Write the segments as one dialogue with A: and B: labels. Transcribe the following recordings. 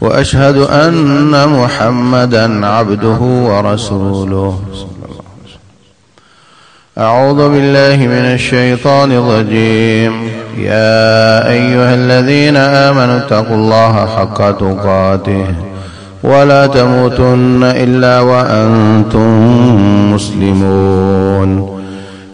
A: واشهد ان محمدا عبده ورسوله. اعوذ بالله من الشيطان الرجيم. يا ايها الذين امنوا اتقوا الله حق تقاته ولا تموتن الا وانتم مسلمون.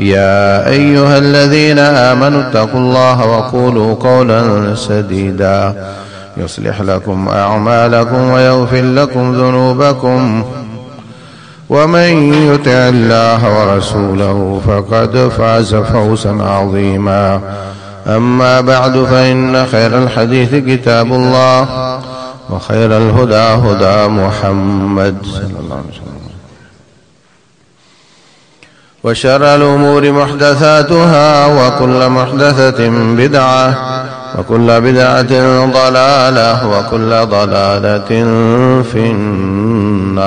A: يا ايها الذين امنوا اتقوا الله وقولوا قولا سديدا. يصلح لكم اعمالكم ويغفر لكم ذنوبكم. ومن يطع الله ورسوله فقد فاز فوزا عظيما. اما بعد فان خير الحديث كتاب الله وخير الهدى هدى محمد صلى الله عليه وسلم. وشر الأمور محدثاتها وكل محدثة بدعة وكل بدعة ضلالة وكل ضلالة في النار.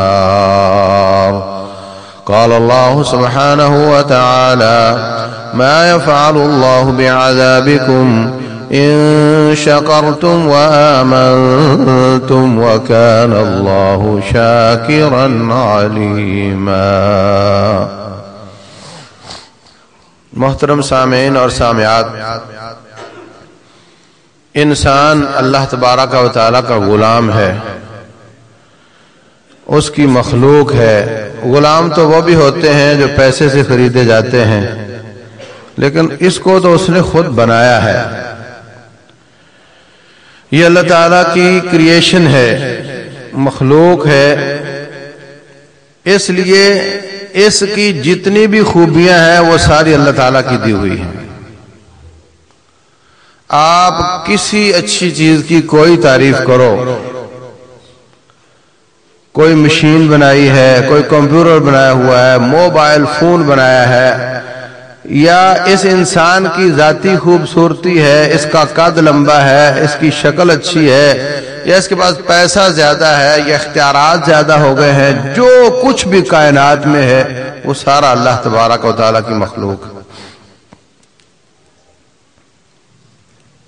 A: قال الله سبحانه وتعالى ما يفعل الله بعذابكم إن شكرتم وآمنتم وكان الله شاكرا عليما. محترم سامعین اور سامعات، انسان اللہ تبارہ کا و تعالیٰ کا غلام ہے، اس کی مخلوق ہے۔ غلام تو وہ بھی ہوتے ہیں جو پیسے سے خریدے جاتے ہیں، لیکن اس کو تو اس نے خود بنایا ہے۔ یہ اللہ تعالیٰ کی کریشن ہے، مخلوق ہے اس لیے اس کی جتنی بھی خوبیاں ہیں وہ ساری اللہ تعالیٰ کی دی ہوئی ہیں۔ آپ کسی اچھی چیز کی کوئی تعریف کرو۔ کوئی مشین بنائی ہے، کوئی کمپیوٹر بنایا ہوا ہے، موبائل فون بنایا ہے یا اس انسان کی ذاتی خوبصورتی ہے، اس کا قد لمبا ہے، اس کی شکل اچھی ہے، یا اس کے پاس پیسہ زیادہ ہے، یا اختیارات زیادہ ہو گئے ہیں، جو کچھ بھی کائنات میں ہے، وہ سارا اللہ تبارک و تعالیٰ کی مخلوق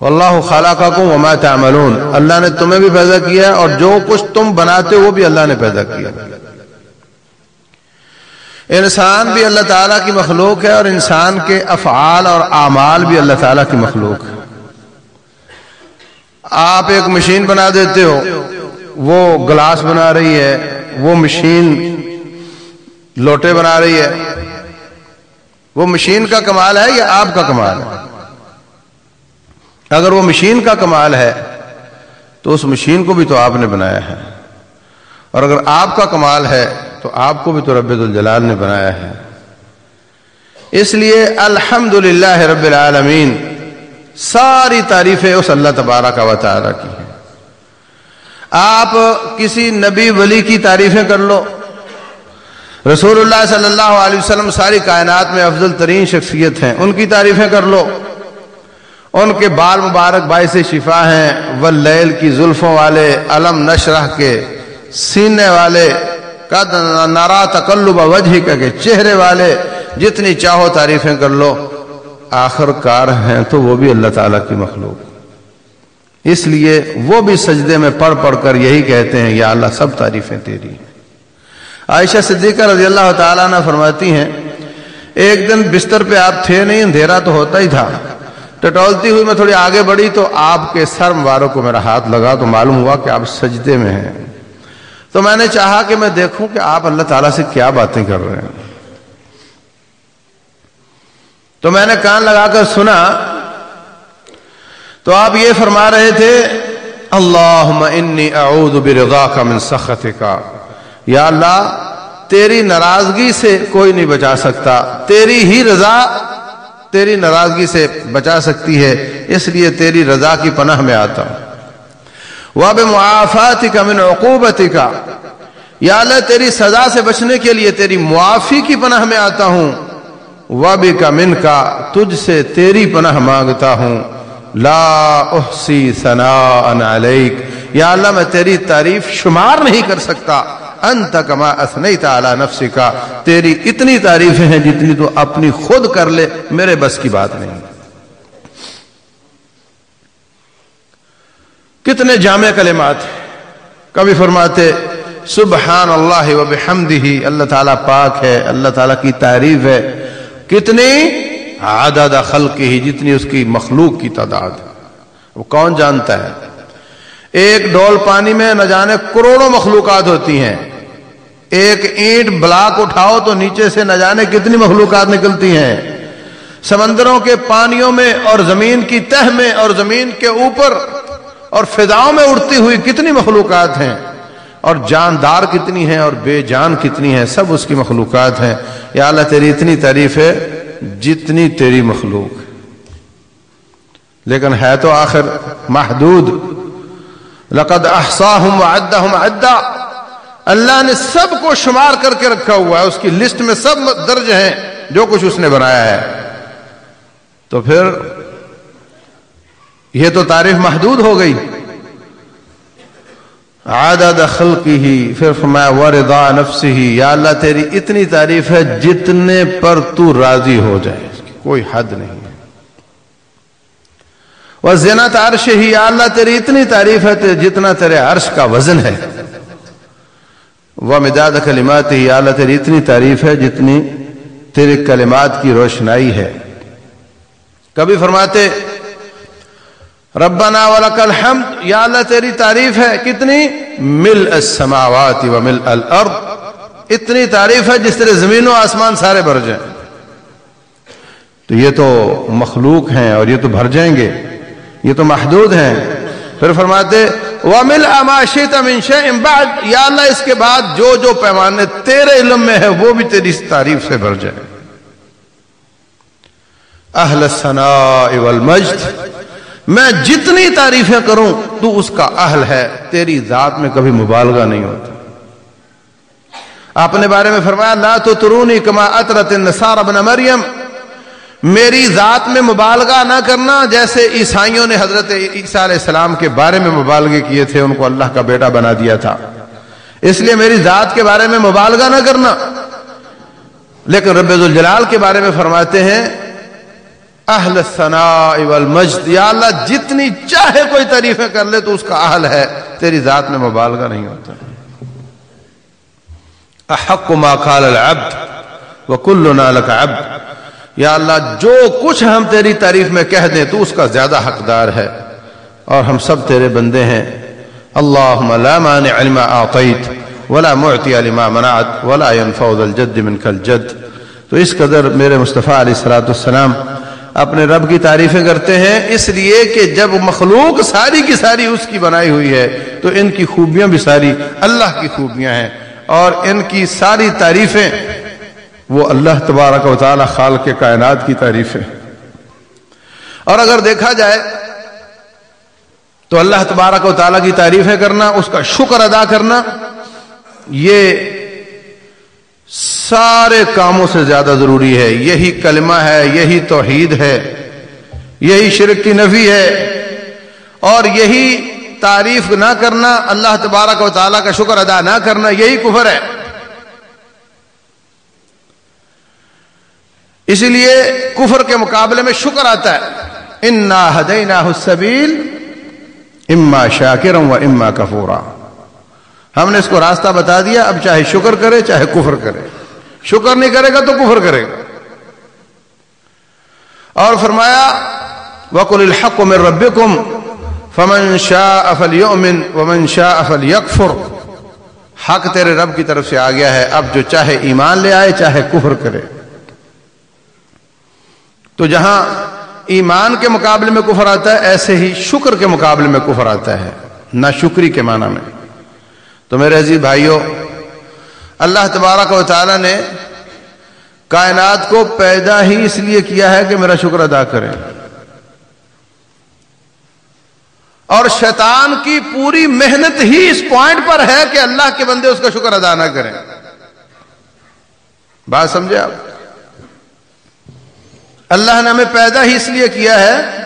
A: اللہ خالقکم وما تعملون۔ اللہ نے تمہیں بھی پیدا کیا اور جو کچھ تم بناتے وہ بھی اللہ نے پیدا کیا۔ انسان بھی اللہ تعالیٰ کی مخلوق ہے اور انسان کے افعال اور اعمال بھی اللہ تعالیٰ کی مخلوق ہے آپ ایک مشین بنا دیتے ہو، وہ گلاس بنا رہی ہے، وہ مشین لوٹے بنا رہی ہے۔ وہ مشین کا کمال ہے یا آپ کا کمال ہے؟ اگر وہ مشین کا کمال ہے، تو اس مشین کو بھی تو آپ نے بنایا ہے۔ اور اگر آپ کا کمال ہے تو آپ کو بھی تو رب الجلال نے بنایا ہے۔ اس لیے الحمد رب العالمین ساری تعریفیں اس اللہ تبارہ کا وطارہ کی ہیں۔ آپ کسی نبی ولی کی تعریفیں کر لو۔ رسول اللہ صلی اللہ علیہ وسلم ساری کائنات میں افضل ترین شخصیت ہیں، ان کی تعریفیں کر لو۔ ان کے بال مبارک باعث شفا ہیں، واللیل کی زلفوں والے، علم نشرح کے۔ سینے والے، قد نارا تقلب وجہ کے چہرے والے، جتنی چاہو تعریفیں کر لو۔ آخر کار ہیں تو وہ بھی اللہ تعالیٰ کی مخلوق۔ اس لیے وہ بھی سجدے میں پڑھ پڑھ کر یہی کہتے ہیں، یا اللہ سب تعریفیں تیری عائشہ صدیقہ رضی اللہ تعالیٰ نے فرماتی ہیں، ایک دن بستر پہ آپ تھے نہیں، اندھیرا تو ہوتا ہی تھا۔ ٹٹولتی ہوئی میں تھوڑی آگے بڑھی تو آپ کے سر مبارک کو میرا ہاتھ لگا تو معلوم ہوا کہ آپ سجدے میں ہیں۔ تو میں نے چاہا کہ میں دیکھوں کہ آپ اللہ تعالیٰ سے کیا باتیں کر رہے ہیں۔ تو میں نے کان لگا کر سنا۔ تو آپ یہ فرما رہے تھے اللہ انی اعوذ برضاک من سخطک۔ یا اللہ، تیری ناراضگی سے کوئی نہیں بچا سکتا۔ تیری ہی رضا تیری ناراضگی سے بچا سکتی ہے، اس لیے تیری رضا کی پناہ میں آتا ہوں۔ وب معافات کا من عقوبت کا یا اللہ، تیری سزا سے بچنے کے لیے تیری معافی کی پناہ میں آتا ہوں۔ وب کا من کا تجھ سے تیری پناہ مانگتا ہوں۔ لا احسی ثنا علیک یا اللہ، میں تیری تعریف شمار نہیں کر سکتا۔ انت کما اثنیت علی نفسی کا تیری اتنی تعریفیں ہیں جتنی تو اپنی خود کر لے، میرے بس کی بات نہیں۔ کتنے جامع کلمات کبھی فرماتے سبحان اللہ و بحمدہ، اللہ تعالیٰ پاک ہے، اللہ تعالیٰ کی تعریف ہے۔ کتنی عدد خلق ہی جتنی اس کی مخلوق کی تعداد وہ کون جانتا ہے؟ ایک ڈول پانی میں نہ جانے کروڑوں مخلوقات ہوتی ہیں۔ ایک اینٹ بلاک اٹھاؤ تو نیچے سے نہ جانے کتنی مخلوقات نکلتی ہیں۔ سمندروں کے پانیوں میں اور زمین کی تہ میں اور زمین کے اوپر اور فضاؤں میں اڑتی ہوئی کتنی مخلوقات ہیں اور جاندار کتنی ہیں اور بے جان کتنی ہیں، سب اس کی مخلوقات ہیں۔ یا اللہ، تیری اتنی تعریف ہے جتنی تیری مخلوق۔ لیکن ہے تو آخر محدود۔ لقد احصاهم وعدهم عدا اللہ نے سب کو شمار کر کے رکھا ہوا ہے، اس کی لسٹ میں سب درج ہیں جو کچھ اس نے بنایا ہے۔ تو پھر یہ تو تعریف محدود ہو گئی۔ عدد خلقی ہی پھر فرمایا، ورضا نفسی ہی یا اللہ تیری اتنی تعریف ہے جتنے پر تو راضی ہو جائے۔ کوئی حد نہیں۔ ہے وہ زینت عرش ہی یا اللہ تیری اتنی تعریف ہے جتنا تیرے عرش کا وزن ہے۔ وہ مداد کلمات ہی یا اللہ تیری اتنی تعریف ہے جتنی تیرے کلمات کی روشنائی ہے۔ کبھی فرماتے ربنا ولک الحمد، یا اللہ تیری تعریف ہے کتنی؟ مل السماوات و مل الارض۔ اتنی تعریف ہے جس طرح زمین و آسمان سارے بھر جائیں۔ تو یہ تو مخلوق ہیں اور یہ تو بھر جائیں گے۔ یہ تو محدود ہیں۔ پھر فرماتے وَمِلْ أَمَاشِتَ مِنْ شَيْءٍ بَعْدْ یا اللہ، اس کے بعد جو جو پیمانے تیرے علم میں ہے وہ بھی تیری تعریف سے بھر جائے اہل الثناء والمجد۔ میں جتنی تعریفیں کروں، تو اس کا اہل ہے، تیری ذات میں کبھی مبالغہ نہیں ہوتا۔ آپ نے بارے میں فرمایا، لا تو ترونی کما اطرت النصار ابن مریم۔ میری ذات میں مبالغہ نہ کرنا جیسے عیسائیوں نے حضرت عیسیٰ علیہ السلام کے بارے میں مبالغے کیے تھے، ان کو اللہ کا بیٹا بنا دیا تھا۔ اس لیے میری ذات کے بارے میں مبالغہ نہ کرنا۔ لیکن رب الجلال کے بارے میں فرماتے ہیں اہل والمجد۔ یا اللہ، جتنی چاہے کوئی تعریفیں کر لے تو اس کا اہل ہے۔ تیری ذات میں مبالغہ نہیں ہوتا۔ احق ما قال العبد وكلنا لك عبد۔ یا اللہ، جو کچھ ہم تیری تعریف میں کہہ دیں تو اس کا زیادہ حقدار ہے۔ اور ہم سب تیرے بندے ہیں۔ اللهم لا مانع لما اعطيت ولا معطي لما منعت ولا ينفع ذا الجد منك الجد۔ تو اس قدر میرے مصطفیٰ علیہ الصلوۃ والسلام اپنے رب کی تعریفیں کرتے ہیں۔ اس لیے کہ جب مخلوق ساری کی ساری اس کی بنائی ہوئی ہے، تو ان کی خوبیاں بھی ساری اللہ کی خوبیاں ہیں۔ اور ان کی ساری تعریفیں، وہ اللہ تبارک و تعالی خال کے کائنات کی تعریفیں۔ اور اگر دیکھا جائے، تو اللہ تبارک و تعالیٰ کی تعریفیں کرنا، اس کا شکر ادا کرنا، یہ سارے کاموں سے زیادہ ضروری ہے۔ یہی کلمہ ہے، یہی توحید ہے، یہی شرک کی نفی ہے۔ اور یہی تعریف نہ کرنا، اللہ تبارک و تعالیٰ کا شکر ادا نہ کرنا، یہی کفر ہے۔ اسی لیے کفر کے مقابلے میں شکر آتا ہے۔ انا ہدینا حسبیل اما شاکر و اما کفورا ہم نے اس کو راستہ بتا دیا، اب چاہے شکر کرے، چاہے کفر کرے۔ شکر نہیں کرے گا تو کفر کرے گا۔ اور فرمایا وکل الحق میں رب کم فمن شاہ افل یومن ومن شاہ افل یکفر حق تیرے رب کی طرف سے آ گیا ہے۔ اب جو چاہے ایمان لے آئے، چاہے کفر کرے۔ تو جہاں ایمان کے مقابلے میں کفر آتا ہے، ایسے ہی شکر کے مقابلے میں کفر آتا ہے نہ شکری کے معنی میں۔ تو میرے عزیز بھائیوں اللہ تبارک و تعالی نے کائنات کو پیدا ہی اس لیے کیا ہے کہ میرا شکر ادا کریں اور شیطان کی پوری محنت ہی اس پوائنٹ پر ہے کہ اللہ کے بندے اس کا شکر ادا نہ کریں۔ بات سمجھے آپ؟ اللہ نے ہمیں پیدا ہی اس لیے کیا ہے۔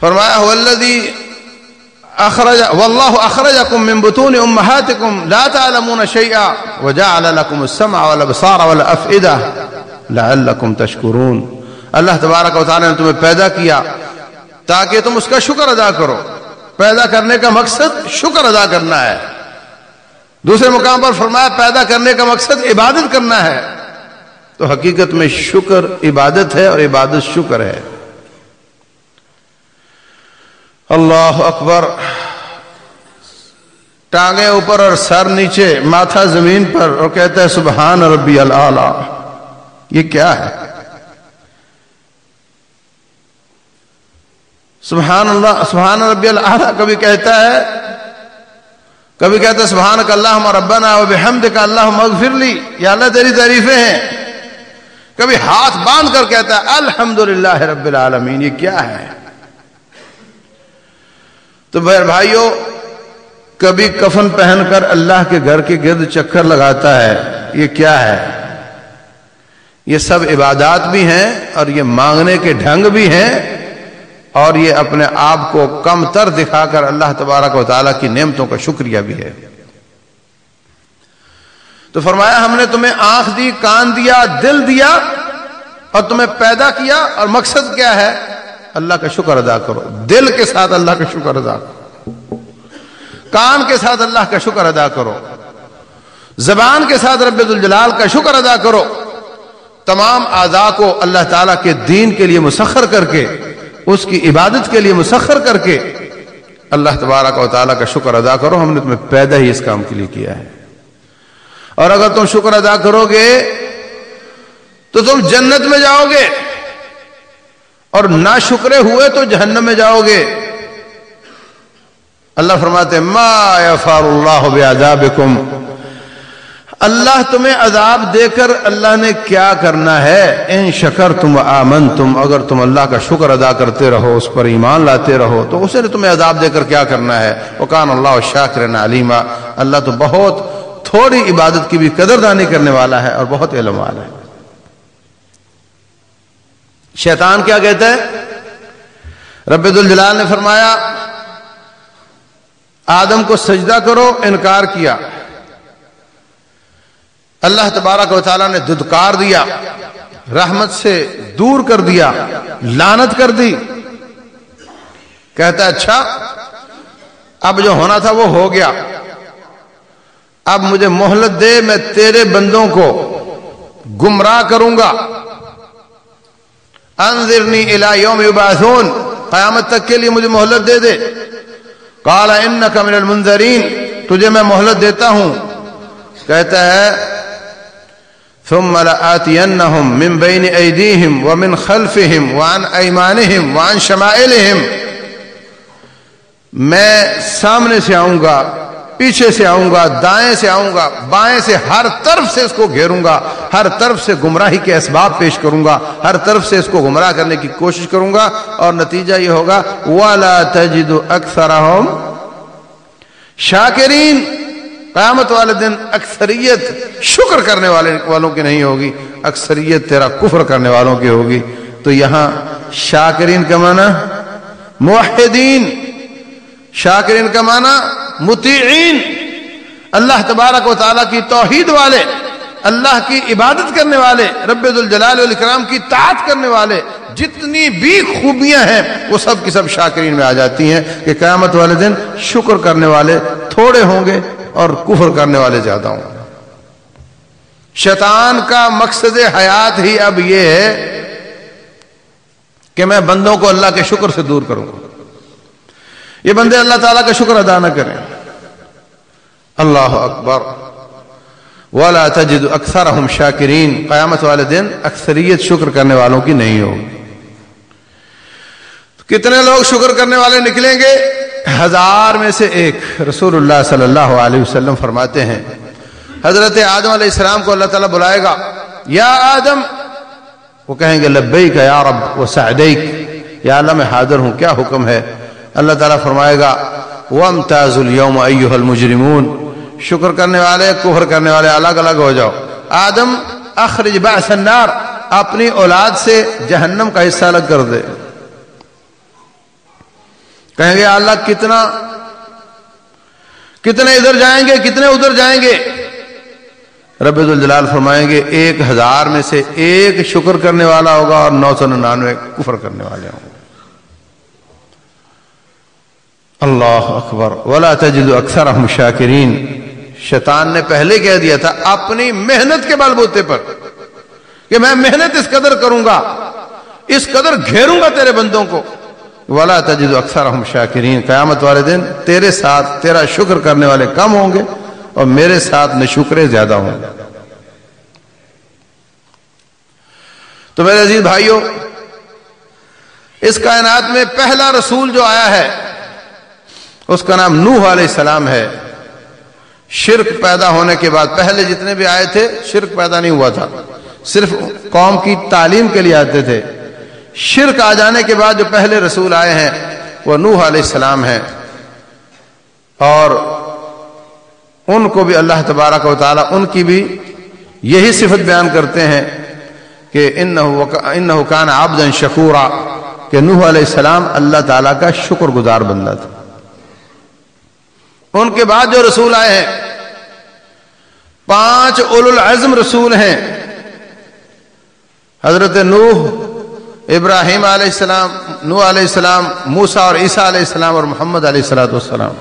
A: فرمایا والذی اخرج والله اخرجكم من بطون امهاتكم لا تعلمون شيئا وجعل لكم السمع والابصار والافئده لعلكم تشكرون اللہ تبارک و تعالی نے تمہیں پیدا کیا تاکہ تم اس کا شکر ادا کرو۔ پیدا کرنے کا مقصد شکر ادا کرنا ہے۔ دوسرے مقام پر فرمایا، پیدا کرنے کا مقصد عبادت کرنا ہے۔ تو حقیقت میں شکر عبادت ہے اور عبادت شکر ہے۔ اللہ اکبر۔ ٹانگیں اوپر اور سر نیچے، ماتھا زمین پر اور کہتا ہے سبحان ربی اللہ یہ کیا ہے؟ سبحان اللہ، سبحان ربی اللہ کبھی کہتا ہے، کبھی کہتا ہے سبحان کا اللہ ربنا و بحمد کا اللہ مغفر لی۔ یا اللہ، تیری تعریفیں ہیں۔ کبھی ہاتھ باندھ کر کہتا ہے الحمد رب العالمین۔ یہ کیا ہے؟ تو بہر بھائیوں کبھی کفن پہن کر اللہ کے گھر کے گرد چکر لگاتا ہے، یہ کیا ہے؟ یہ سب عبادات بھی ہیں اور یہ مانگنے کے ڈھنگ بھی ہیں اور یہ اپنے آپ کو کم تر دکھا کر اللہ تبارک و تعالیٰ کی نعمتوں کا شکریہ بھی ہے۔ تو فرمایا، ہم نے تمہیں آنکھ دی، کان دیا، دل دیا اور تمہیں پیدا کیا اور مقصد کیا ہے؟ اللہ کا شکر ادا کرو۔ دل کے ساتھ اللہ کا شکر ادا کرو۔ کان کے ساتھ اللہ کا شکر ادا کرو۔ زبان کے ساتھ رب الجلال کا شکر ادا کرو۔ تمام اعضاء کو اللہ تعالیٰ کے دین کے لیے مسخر کر کے، اس کی عبادت کے لیے مسخر کر کے اللہ تبارک و تعالیٰ کا شکر ادا کرو۔ ہم نے تمہیں پیدا ہی اس کام کے لیے کیا ہے۔ اور اگر تم شکر ادا کرو گے، تو تم جنت میں جاؤ گے۔ اور نہ شکرے ہوئے تو جہنم میں جاؤ گے۔ اللہ فرماتے ما یفار اللہ بعذابکم اللہ تمہیں عذاب دے کر اللہ نے کیا کرنا ہے؟ ان شکر تم آمن تم اگر تم اللہ کا شکر ادا کرتے رہو، اس پر ایمان لاتے رہو، تو اسے نے تمہیں عذاب دے کر کیا کرنا ہے؟ وکان اللہ شاکر علیما۔ اللہ تو بہت تھوڑی عبادت کی بھی قدردانی کرنے والا ہے اور بہت علم والا ہے۔ شیطان کیا کہتا ہے؟ رب الجلال نے فرمایا، آدم کو سجدہ کرو، انکار کیا۔ اللہ تبارک و تعالیٰ نے ددکار دیا، رحمت سے دور کر دیا لانت کر دی۔ کہتا اچھا اب جو ہونا تھا وہ ہو گیا۔ اب مجھے مہلت دے، میں تیرے بندوں کو گمراہ کروں گا۔ انذرنی الى یوم یبعثون، قیامت تک کے لیے مجھے مہلت دے دے۔ قال انک من المنذرین، تجھے میں مہلت دیتا ہوں۔ کہتا ہے، ثم لآتینہم من بین ایدیہم ومن خلفہم وعن ایمانہم وعن شمائلہم۔ میں سامنے سے آؤں گا پیچھے سے آؤں گا، دائیں سے آؤں گا، بائیں سے ہر طرف سے اس کو گھیروں گا، ہر طرف سے گمراہی کے اسباب پیش کروں گا، ہر طرف سے اس کو گمراہ کرنے کی کوشش کروں گا اور نتیجہ یہ ہوگا والا تجد اکثر شاکرین قیامت والے دن اکثریت شکر کرنے والے والوں کی نہیں ہوگی، اکثریت تیرا کفر کرنے والوں کی ہوگی۔ تو یہاں شاکرین کا معنی موحدین، شاکرین کا معنی متعین اللہ تبارک و تعالیٰ کی توحید والے، اللہ کی عبادت کرنے والے، رب الجلال والاکرام کی طاعت کرنے والے، جتنی بھی خوبیاں ہیں، وہ سب کی سب شاکرین میں آ جاتی ہیں کہ قیامت والے دن شکر کرنے والے تھوڑے ہوں گے اور کفر کرنے والے زیادہ ہوں گے۔ شیطان کا مقصد حیات ہی اب یہ ہے کہ میں بندوں کو اللہ کے شکر سے دور کروں گا۔ یہ بندے اللہ تعالیٰ کا شکر ادا نہ کریں۔ اللہ اکبر۔ والا تجد اکثر ہم شاکرین قیامت والے دن اکثریت شکر کرنے والوں کی نہیں ہوگی۔ کتنے لوگ شکر کرنے والے نکلیں گے؟ ہزار میں سے ایک۔ رسول اللہ صلی اللہ علیہ وسلم فرماتے ہیں، حضرت آدم علیہ السلام کو اللہ تعالیٰ بلائے گا، یا آدم۔ وہ کہیں گے، لبیک یا رب و سعدیک یا اللہ، میں حاضر ہوں، کیا حکم ہے؟ اللہ تعالیٰ فرمائے گا وَامْتَازُ الْيَوْمَ أَيُّهَا الْمُجْرِمُونَ۔ شکر کرنے والے، کفر کرنے والے الگ الگ ہو جاؤ۔ آدم، اخرج بعث النار۔ اپنی اولاد سے جہنم کا حصہ الگ کر دے۔ کہیں گے، اللہ کتنا، کتنے ادھر جائیں گے، کتنے ادھر جائیں گے؟ رب الجلال فرمائیں گے، ایک ہزار میں سے ایک شکر کرنے والا ہوگا اور نو سو ننانوے کفر کرنے والے ہوں گے۔ اللہ اکبر، ولا تجد اکثر شاکرین۔ شیطان نے پہلے کہہ دیا تھا، اپنی محنت کے بال بوتے پر، کہ میں محنت اس قدر کروں گا، اس قدر گھیروں گا تیرے بندوں کو۔ ولا تجد اکثر شاکرین، قیامت والے دن تیرے ساتھ تیرا شکر کرنے والے کم ہوں گے اور میرے ساتھ نشکرے زیادہ ہوں گے۔ تو میرے عزیز بھائیوں اس کائنات میں پہلا رسول جو آیا ہے اس کا نام نوح علیہ السلام ہے۔ شرک پیدا ہونے کے بعد، پہلے جتنے بھی آئے تھے، شرک پیدا نہیں ہوا تھا۔ صرف قوم کی تعلیم کے لیے آتے تھے۔ شرک آ جانے کے بعد جو پہلے رسول آئے ہیں، وہ نوح علیہ السلام ہیں۔ اور ان کو بھی اللہ تبارک و تعالیٰ، ان کی بھی یہی صفت بیان کرتے ہیں کہ ان حکان آبدن شکورا کہ نوح علیہ السلام اللہ تعالیٰ کا شکر گزار بندہ تھا ان کے بعد جو رسول آئے ہیں، پانچ اول العزم رسول ہیں۔ حضرت نوح، ابراہیم علیہ السلام نو علیہ السلام موسا اور عیسیٰ علیہ السلام اور محمد علیہ السلاۃ والسلام۔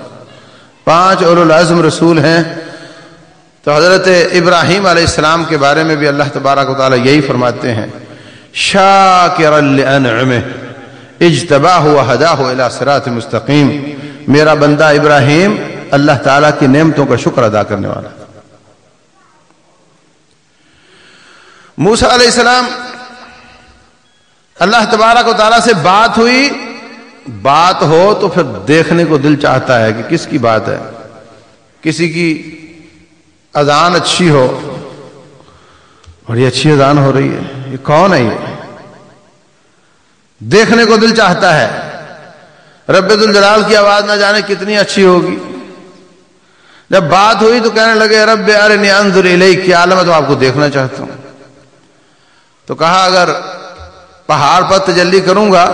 A: پانچ اول العزم رسول ہیں۔ تو حضرت ابراہیم علیہ السلام کے بارے میں بھی اللہ تبارک و تعالیٰ یہی فرماتے ہیں۔ شاکر اجتبا ہوا ہدا ہو صراط مستقیم۔ میرا بندہ ابراہیم اللہ تعالیٰ کی نعمتوں کا شکر ادا کرنے والا۔ موسا علیہ السلام، اللہ تبارک و تعالیٰ سے بات ہوئی۔ بات ہو تو پھر دیکھنے کو دل چاہتا ہے کہ کس کی بات ہے۔ کسی کی اذان اچھی ہو۔ اور یہ اچھی اذان ہو رہی ہے۔ یہ کون ہے یہ؟ دیکھنے کو دل چاہتا ہے۔ رب الجلال کی آواز نہ جانے کتنی اچھی ہوگی۔ جب بات ہوئی تو کہنے لگے، رب ارنی انظر الیک کی عالم تو آپ کو دیکھنا چاہتا ہوں۔ تو کہا، اگر پہاڑ پر تجلی کروں گا،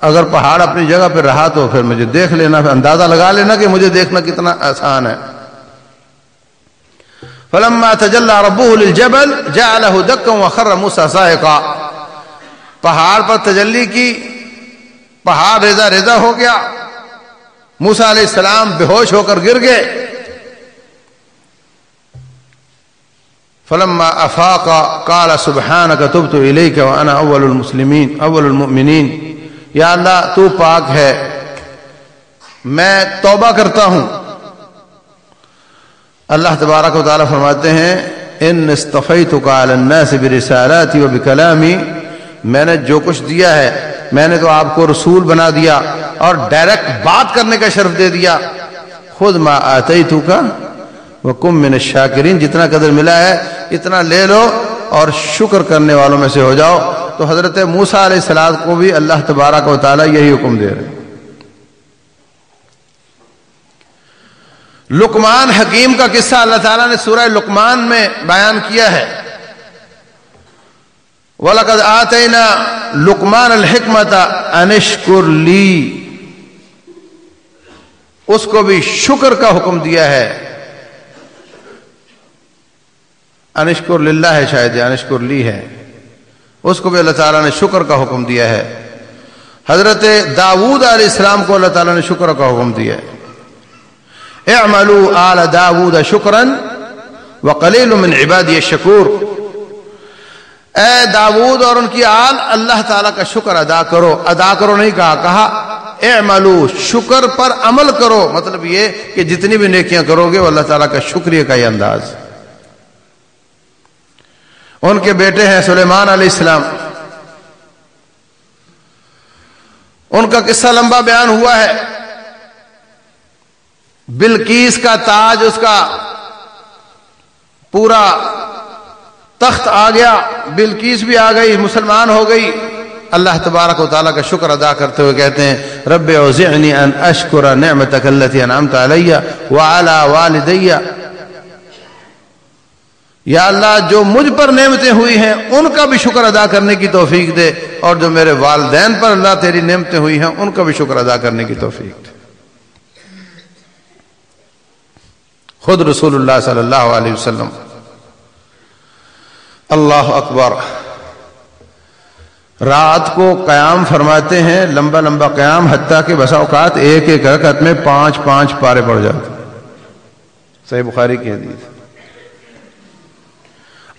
A: اگر پہاڑ اپنی جگہ پہ رہا تو پھر مجھے دیکھ لینا، پھر اندازہ لگا لینا کہ مجھے دیکھنا کتنا آسان ہے۔ فلما تجلى ربه للجبل جعله دكا وخر موسى صاعقا پہاڑ پر تجلی کی، پہاڑ ریزا ریزا ہو گیا۔ موسا علیہ السلام بے ہوش ہو کر گر گئے۔ فلما افاق قال سبحانك تبت اليك وانا اول المسلمين اول المؤمنين۔ یا اللہ، تو پاک ہے۔ میں توبہ کرتا ہوں۔ اللہ تبارک و تعالی فرماتے ہیں ان استفیتک علی الناس برسالاتی و میں نے جو کچھ دیا ہے، میں نے تو آپ کو رسول بنا دیا اور ڈائریکٹ بات کرنے کا شرف دے دیا۔ خود ما آتیتو کا وکم من الشاکرین، جتنا قدر ملا ہے، اتنا لے لو اور شکر کرنے والوں میں سے ہو جاؤ۔ تو حضرت موسا علیہ السلام کو بھی اللہ تبارک و تعالیٰ یہی حکم دے رہے لکمان حکیم کا قصہ اللہ تعالیٰ نے سورہ لکمان میں بیان کیا ہے۔ وَلَقَدْ آتَيْنَا لُقْمَانَ الْحِكْمَةَ أَنِشْكُرْ لِي۔ اس کو بھی شکر کا حکم دیا ہے۔ انشکر للہ ہے شاید انشکر لی ہے۔ اس کو بھی اللہ تعالیٰ نے شکر کا حکم دیا ہے۔ حضرت داود علیہ السلام کو اللہ تعالیٰ نے شکر کا حکم دیا ہے۔ اعملوا آل داود شکرا وقلیل من عبادی الشکور۔ اے داود اور ان کی آل، اللہ تعالیٰ کا شکر ادا کرو۔ ادا کرو نہیں کہا کہا اعملوا، شکر پر عمل کرو۔ مطلب یہ کہ جتنی بھی نیکیاں کرو گے، وہ اللہ تعالیٰ کا شکریہ کا یہ انداز۔ ان کے بیٹے ہیں سلیمان علیہ السلام۔ ان کا قصہ لمبا بیان ہوا ہے۔ بلکیس کا تاج اس کا پورا تخت آ گیا۔ بلکیس بھی آ گئی، مسلمان ہو گئی۔ اللہ تبارک و تعالیٰ کا شکر ادا کرتے ہوئے کہتے ہیں، رب اوزعنی ان اشکر نعمتک اللتی انعمت علیہ وعلا والدیہ۔ یا اللہ جو مجھ پر نعمتیں ہوئی ہیں، ان کا بھی شکر ادا کرنے کی توفیق دے اور جو میرے والدین پر اللہ تیری نعمتیں ہوئی ہیں، ان کا بھی شکر ادا کرنے کی توفیق دے۔ خود رسول اللہ صلی اللہ علیہ وسلم، اللہ اکبر، رات کو قیام فرماتے ہیں، لمبا لمبا قیام، حتیٰ کہ بسا اوقات ایک ایک رکعت میں پانچ پانچ پارے پڑ جاتے صحیح بخاری کی حدیث۔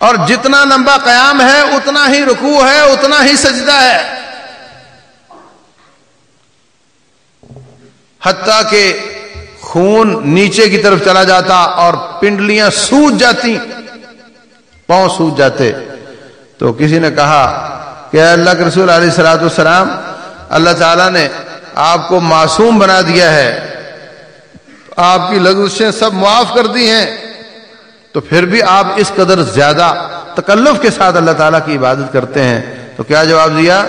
A: اور جتنا لمبا قیام ہے، اتنا ہی رکوع ہے، اتنا ہی سجدہ ہے۔ حتیٰ کہ خون نیچے کی طرف چلا جاتا اور پنڈلیاں سوج جاتی، پاؤں سوج جاتے۔ تو کسی نے کہا کہ اللہ کے رسول علیہ السلاۃ السلام اللہ تعالیٰ نے آپ کو معصوم بنا دیا ہے۔ آپ کی لغزشیں سب معاف کر دی ہیں۔ تو پھر بھی آپ اس قدر زیادہ تکلف کے ساتھ اللہ تعالیٰ کی عبادت کرتے ہیں، تو کیا جواب دیا؟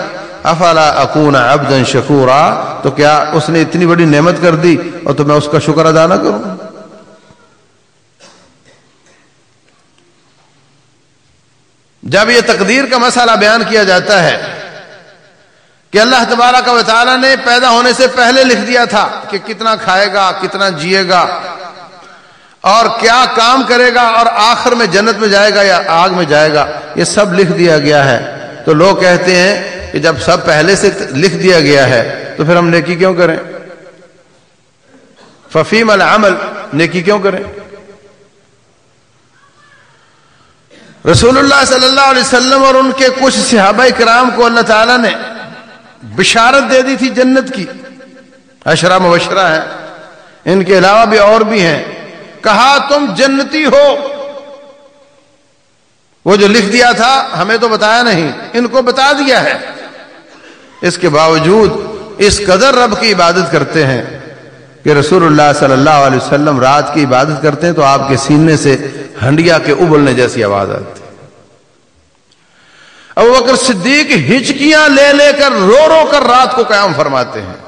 A: افلا اکون عبدا شکورا، تو کیا اس نے اتنی بڑی نعمت کر دی اور تو میں اس کا شکر ادا نہ کروں؟ جب یہ تقدیر کا مسئلہ بیان کیا جاتا ہے کہ اللہ تبارہ کا تعالیٰ نے پیدا ہونے سے پہلے لکھ دیا تھا کہ کتنا کھائے گا، کتنا جیے گا اور کیا کام کرے گا اور آخر میں جنت میں جائے گا یا آگ میں جائے گا؟ یہ سب لکھ دیا گیا ہے۔ تو لوگ کہتے ہیں کہ جب سب پہلے سے لکھ دیا گیا ہے، تو پھر ہم نیکی کیوں کریں؟ ففیم العمل، نیکی کیوں کریں؟ رسول اللہ صلی اللہ علیہ وسلم اور ان کے کچھ صحابہ کرام کو اللہ تعالیٰ نے بشارت دے دی تھی جنت کی۔ اشرا مبشرہ ہے ان کے علاوہ بھی اور بھی ہیں۔ کہا تم جنتی ہو۔ وہ جو لکھ دیا تھا، ہمیں تو بتایا نہیں، ان کو بتا دیا ہے۔ اس کے باوجود اس قدر رب کی عبادت کرتے ہیں کہ رسول اللہ صلی اللہ علیہ وسلم رات کی عبادت کرتے ہیں تو آپ کے سینے سے ہنڈیا کے ابلنے جیسی آواز آتی۔ اب بکر صدیق ہچکیاں لے لے کر، رو رو کر رات کو قیام فرماتے ہیں۔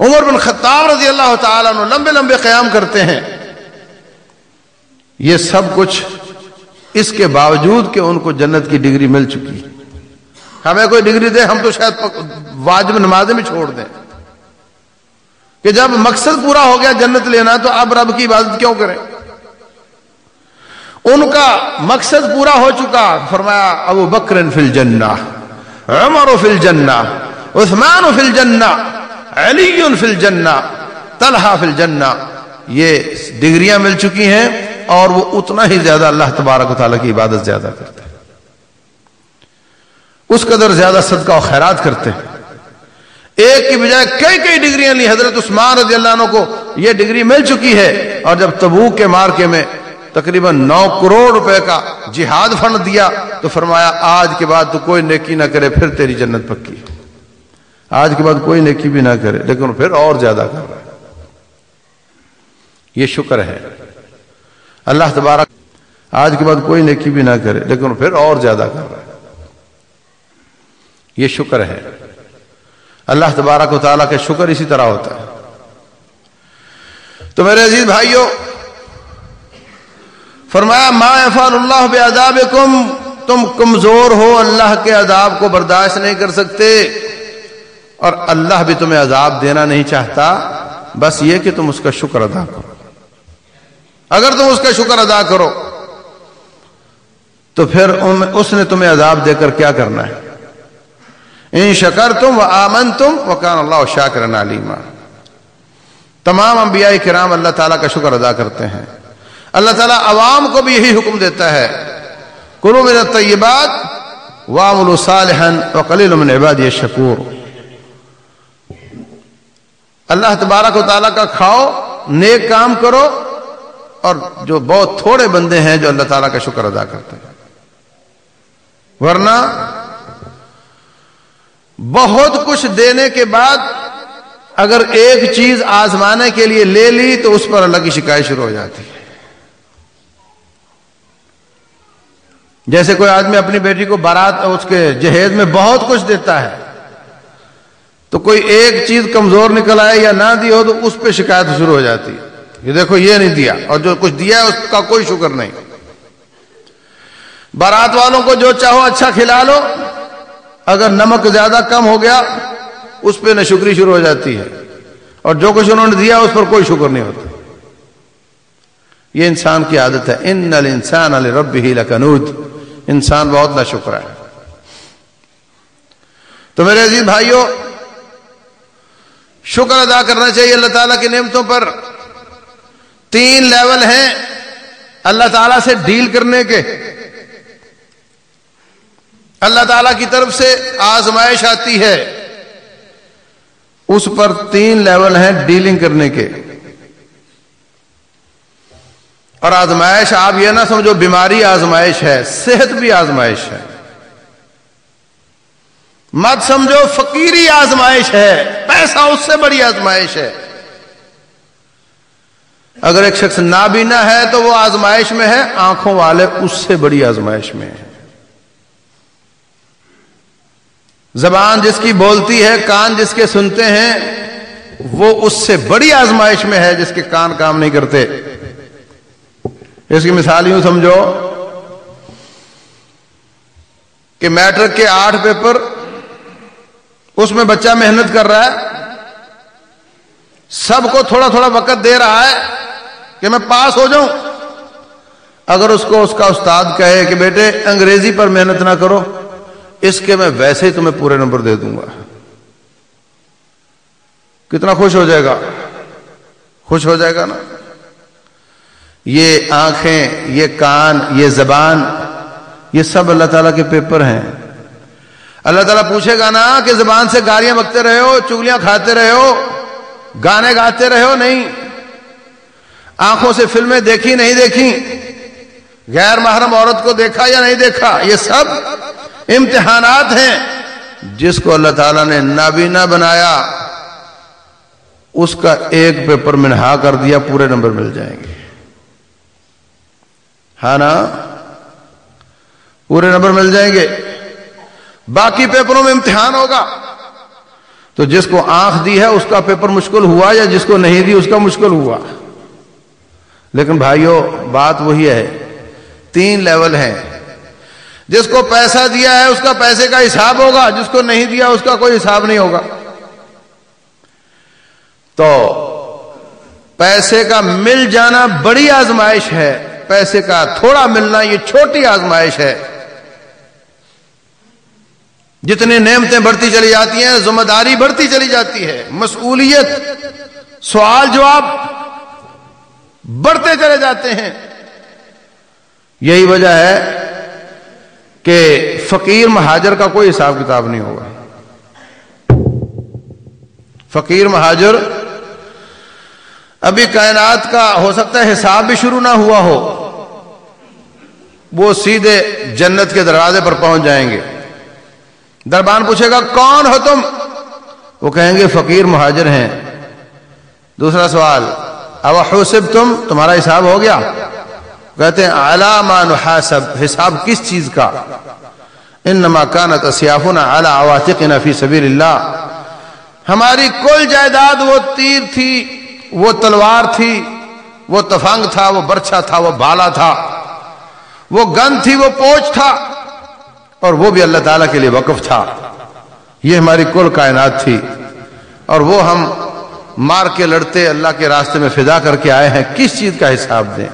A: عمر بن خطاب رضی اللہ تعالیٰ عنہ لمبے لمبے قیام کرتے ہیں۔ یہ سب کچھ اس کے باوجود کہ ان کو جنت کی ڈگری مل چکی۔ ہمیں کوئی ڈگری دے، ہم تو شاید واجب نمازیں بھی چھوڑ دیں۔ کہ جب مقصد پورا ہو گیا جنت لینا تو اب رب کی عبادت کیوں کریں؟ ان کا مقصد پورا ہو چکا۔ فرمایا، ابو بکر فی الجنہ، عمر فی الجنہ، عثمان فی الجنہ علی فی الجنہ، طلحہ فی الجنہ، یہ ڈگریاں مل چکی ہیں اور وہ اتنا ہی زیادہ اللہ تبارک و تعالیٰ کی عبادت زیادہ کرتے ہیں۔ اس قدر زیادہ صدقہ و خیرات کرتے ہیں۔ ایک کی بجائے کئی کئی ڈگریاں لی حضرت عثمان رضی اللہ عنہ کو یہ ڈگری مل چکی ہے اور جب تبوک کے مارکے میں تقریباً نو کروڑ روپے کا جہاد فنڈ دیا تو فرمایا، آج کے بعد تو کوئی نیکی نہ کرے، پھر تیری جنت پکی۔ آج کے بعد کوئی نیکی بھی نہ کرے، لیکن پھر اور زیادہ کر رہا ہے۔ یہ شکر ہے۔ اللہ تبارک، آج کے بعد کوئی نیکی بھی نہ کرے، لیکن پھر اور زیادہ کر رہا ہے۔ یہ شکر ہے۔ اللہ تبارک و تعالیٰ کا شکر اسی طرح ہوتا ہے۔ تو میرے عزیز بھائیوں فرمایا، ما افعال اللہ بے تم کمزور ہو، اللہ کے عذاب کو برداشت نہیں کر سکتے۔ اور اللہ بھی تمہیں عذاب دینا نہیں چاہتا، بس یہ کہ تم اس کا شکر ادا کرو۔ اگر تم اس کا شکر ادا کرو، تو پھر اس نے تمہیں عذاب دے کر کیا کرنا ہے؟ ان شکر تم و آمن تم و اللہ شاکر علیما۔ تمام انبیاء کرام اللہ تعالیٰ کا شکر ادا کرتے ہیں۔ اللہ تعالیٰ عوام کو بھی یہی حکم دیتا ہے۔ کرو من الطیبات وعملوا صالحا وقلیل من عبادی الشکور۔ اللہ تبارک و تعالیٰ کا کھاؤ، نیک کام کرو اور جو بہت تھوڑے بندے ہیں جو اللہ تعالیٰ کا شکر ادا کرتے ہیں۔ ورنہ بہت کچھ دینے کے بعد اگر ایک چیز آزمانے کے لیے لے لی تو اس پر اللہ کی شکایت شروع ہو جاتی۔ ہے جیسے کوئی آدمی اپنی بیٹی کو بارات، اس کے جہیز میں بہت کچھ دیتا ہے۔ تو کوئی ایک چیز کمزور نکل آئے یا نہ دی ہو تو اس پہ شکایت شروع ہو جاتی ہے۔ یہ دیکھو، یہ نہیں دیا۔ اور جو کچھ دیا ہے، اس کا کوئی شکر نہیں۔ بارات والوں کو جو چاہو اچھا کھلا لو۔ اگر نمک زیادہ کم ہو گیا، اس پہ نہ شکری شروع ہو جاتی ہے۔ اور جو کچھ انہوں نے دیا، اس پر کوئی شکر نہیں ہوتا۔ یہ انسان کی عادت ہے۔ ان نل انسان علی رب ہی لکنود۔ انسان بہت نہ ہے۔ تو میرے عزیز بھائیوں شکر ادا کرنا چاہیے اللہ تعالیٰ کی نعمتوں پر۔ تین لیول ہیں اللہ تعالیٰ سے ڈیل کرنے کے۔ اللہ تعالیٰ کی طرف سے آزمائش آتی ہے۔ اس پر تین لیول ہیں ڈیلنگ کرنے کے۔ اور آزمائش آپ یہ نہ سمجھو بیماری آزمائش ہے، صحت بھی آزمائش ہے۔ مت سمجھو، فقیری آزمائش ہے۔ پیسہ اس سے بڑی آزمائش ہے۔ اگر ایک شخص نابینا ہے تو وہ آزمائش میں ہے، آنکھوں والے اس سے بڑی آزمائش میں ہے۔ زبان جس کی بولتی ہے، کان جس کے سنتے ہیں، وہ اس سے بڑی آزمائش میں ہے جس کے کان کام نہیں کرتے۔ اس کی مثال یوں سمجھو کہ میٹرک کے آٹھ پیپر اس میں بچہ محنت کر رہا ہے۔ سب کو تھوڑا تھوڑا وقت دے رہا ہے کہ میں پاس ہو جاؤں۔ اگر اس کو اس کا استاد کہے کہ بیٹے انگریزی پر محنت نہ کرو، اس کے میں ویسے ہی تمہیں پورے نمبر دے دوں گا۔ کتنا خوش ہو جائے گا۔ خوش ہو جائے گا نا۔ یہ آنکھیں، یہ کان، یہ زبان، یہ سب اللہ تعالیٰ کے پیپر ہیں۔ اللہ تعالیٰ پوچھے گا نا کہ زبان سے گالیاں بکتے رہے ہو، چگلیاں کھاتے رہے ہو؟ گانے گاتے رہے ہو؟ نہیں۔ آنکھوں سے فلمیں دیکھی، نہیں دیکھی۔ غیر محرم عورت کو دیکھا یا نہیں دیکھا؟ یہ سب امتحانات ہیں۔ جس کو اللہ تعالیٰ نے نابینا بنایا، اس کا ایک پیپر منہا کر دیا، پورے نمبر مل جائیں گے۔ ہاں نا؟ پورے نمبر مل جائیں گے۔ باقی پیپروں میں امتحان ہوگا۔ تو جس کو آنکھ دی ہے، اس کا پیپر مشکل ہوا یا جس کو نہیں دی، اس کا مشکل ہوا۔ لیکن بھائیوں بات وہی ہے۔ تین لیول ہیں۔ جس کو پیسہ دیا ہے، اس کا پیسے کا حساب ہوگا۔ جس کو نہیں دیا، اس کا کوئی حساب نہیں ہوگا۔ تو پیسے کا مل جانا بڑی آزمائش ہے۔ پیسے کا تھوڑا ملنا، یہ چھوٹی آزمائش ہے۔ جتنی نعمتیں بڑھتی چلی جاتی ہیں، ذمہ داری بڑھتی چلی جاتی ہے، مسئولیت، سوال جواب بڑھتے چلے جاتے ہیں۔ یہی وجہ ہے کہ فقیر مہاجر کا کوئی حساب کتاب نہیں ہوگا۔ فقیر مہاجر، ابھی کائنات کا ہو سکتا ہے حساب بھی شروع نہ ہوا ہو، وہ سیدھے جنت کے دروازے پر پہنچ جائیں گے۔ دربان پوچھے گا، کون ہو تم؟ وہ کہیں گے، فقیر مہاجر ہیں. دوسرا سوال اب حسب تم تمہارا حساب ہو گیا. کہتے ہیں علام حاسب حساب کس چیز کا؟ ان کانت اعلی عواتق فی سبیل اللہ ہماری کل جائیداد وہ تیر تھی، وہ تلوار تھی، وہ تفنگ تھا، وہ برچھا تھا، وہ بالا تھا، وہ گن تھی، وہ پوچھ تھا اور وہ بھی اللہ تعالیٰ کے لیے وقف تھا۔ یہ ہماری کل کائنات تھی۔ اور وہ ہم مار کے لڑتے، اللہ کے راستے میں فدا کر کے آئے ہیں۔ کس چیز کا حساب دیں؟